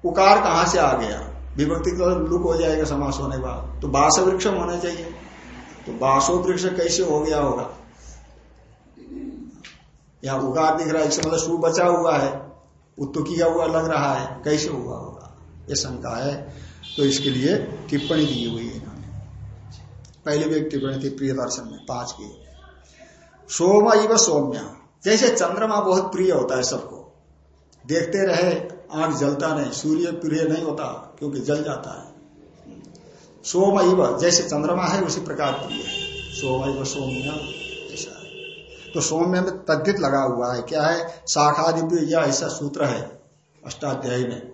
उकार कहाँ से आ गया? विभक्ति तो लुक हो जाएगा समास होने के बाद। तो बास वृक्ष होना चाहिए। तो बासो वृक्ष कैसे हो गया होगा? यहाँ उकार दिख रहा है, इससे मतलब सु बचा हुआ है। उत्तु किया हुआ लग रहा है। कैसे हुआ होगा? ये शंका है। तो इसके लिए टिप्पणी दी हुई है। पहले भी एक टिप्पणी थी प्रिय दर्शन में, पाँच की। सोम इव सौम्य। जैसे चंद्रमा बहुत प्रिय होता है सबको। देखते रहे, आँख जलता नहीं, सूर्य प्रिय नहीं होता, क्योंकि जल जाता है। सोम इव, जैसे चंद्रमा है, उसी प्रकार प्रिय है। सोम इव सौम्य, ऐसा तो सौम्य में तद्धित लगा हुआ है। क्या है? शाखादिव्य यह ऐसा सूत्र है, अष्टाध्यायी में।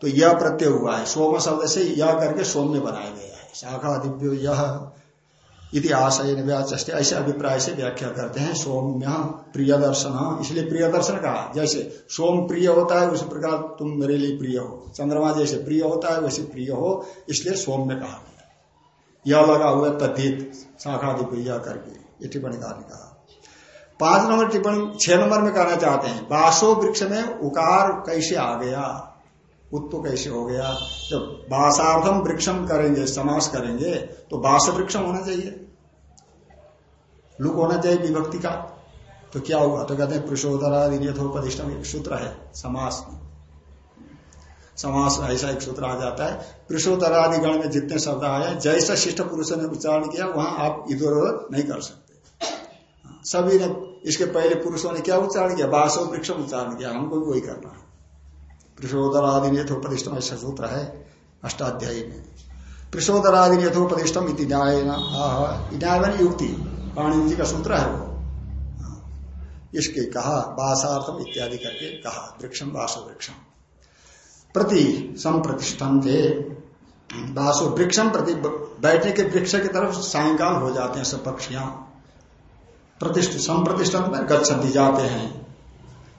तो यह प्रत्यय हुआ है। सोम शब्द से यह करके सौम्य बनाया गया शाखा दिव्यो यह आशय व्याचे ऐसे अभिप्राय से व्याख्या करते हैं। सौम्य प्रिय दर्शन, इसलिए प्रिय दर्शन कहा। जैसे सोम प्रिय होता है, उसी प्रकार तुम मेरे लिए प्रिय हो। चंद्रमा जैसे प्रिय होता है, वैसे प्रिय हो, इसलिए सौम्य कहा। यह लगा हुआ तद्धित शाखा दिव्य करके, ये टिप्पणी का कहा पाँच नंबर टिप्पणी, छह नंबर में कहना चाहते हैं, बासो वृक्ष में उकार कैसे आ गया? उत्तो कैसे हो गया? जब बासार्थम वृक्षम करेंगे, समास करेंगे तो बास वृक्षम होना चाहिए। लुक होना चाहिए विभक्ति का। तो क्या होगा? तो कहते हैं पुरुषोत्तरादि यथोपदिष्टम एक सूत्र है, समास। में समास ऐसा एक सूत्र आ जाता है। पुरुषोत्तरादि गण में जितने शब्द आए, जैसा शिष्ट पुरुष ने उच्चारण किया, वहाँ आप इधर उधर नहीं कर सकते। सभी ने, इसके पहले पुरुषों ने क्या उच्चारण किया? बासो वृक्षम उच्चारण किया। हमको भी वही करना है। पृषोदरादि यथोपदिष्टम ऐसा सूत्र है अष्टाध्यायी में पृषोदरादि यथोपदिष्टम इति न्याय न्याय युक्ति पाणी का सूत्र है वो। इसके कहा बासार्थम इत्यादि करके कहा, वृक्षम बासो वृक्षम प्रति संप्रतिष्ठम थे बासो वृक्षम प्रति बैठने के वृक्ष की तरफ़ सायकाल हो जाते हैं सब पक्षियाँ प्रतिष्ठ संप्रतिष्ठन में गच्छन्ति जाते हैं,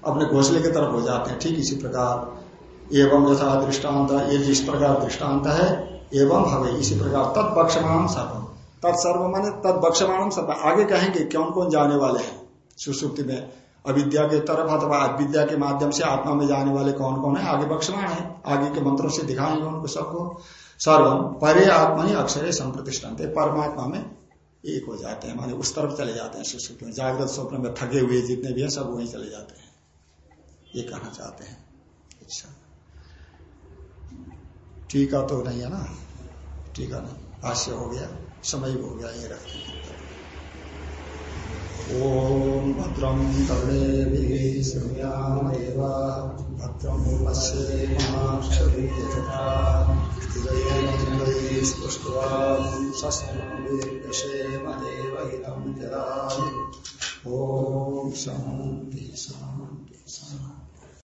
अपने घोसले की तरफ़ हो जाते हैं, ठीक इसी प्रकार। एवं यथा दृष्टांत, ये जिस प्रकार दृष्टांत है, एवं हवे, इसी प्रकार तत्पक्षमाण सर्व। तत्सर्व माने तत्पक्षमाण सर्व। आगे कहेंगे कौन कौन जाने वाले हैं? सुसुप्ति में। अविद्या के तरफ़ अथवा अविद्या के माध्यम से आत्मा में जाने वाले कौन कौन है? आगे बक्षमान है। आगे के मंत्रों से दिखाएँगे उनको सबको। सर्वम परे आत्मा ही अक्षर संप्रतिष्ठान परमात्मा में एक हो जाते हैं। माने उस तरफ़ चले जाते हैं सुसुप्ति में। जागृत स्वप्न में थके हुए जितने भी हैं, सब वहीं चले जाते हैं। ये कहना चाहते हैं अच्छा टीका तो नहीं है ना? टीका नहीं। भाष्य हो गया समय हो गया ये रखते हैं ओम भद्रम कर्णे श्रृंगामेवा भद्रम ओम शांति शांति शांति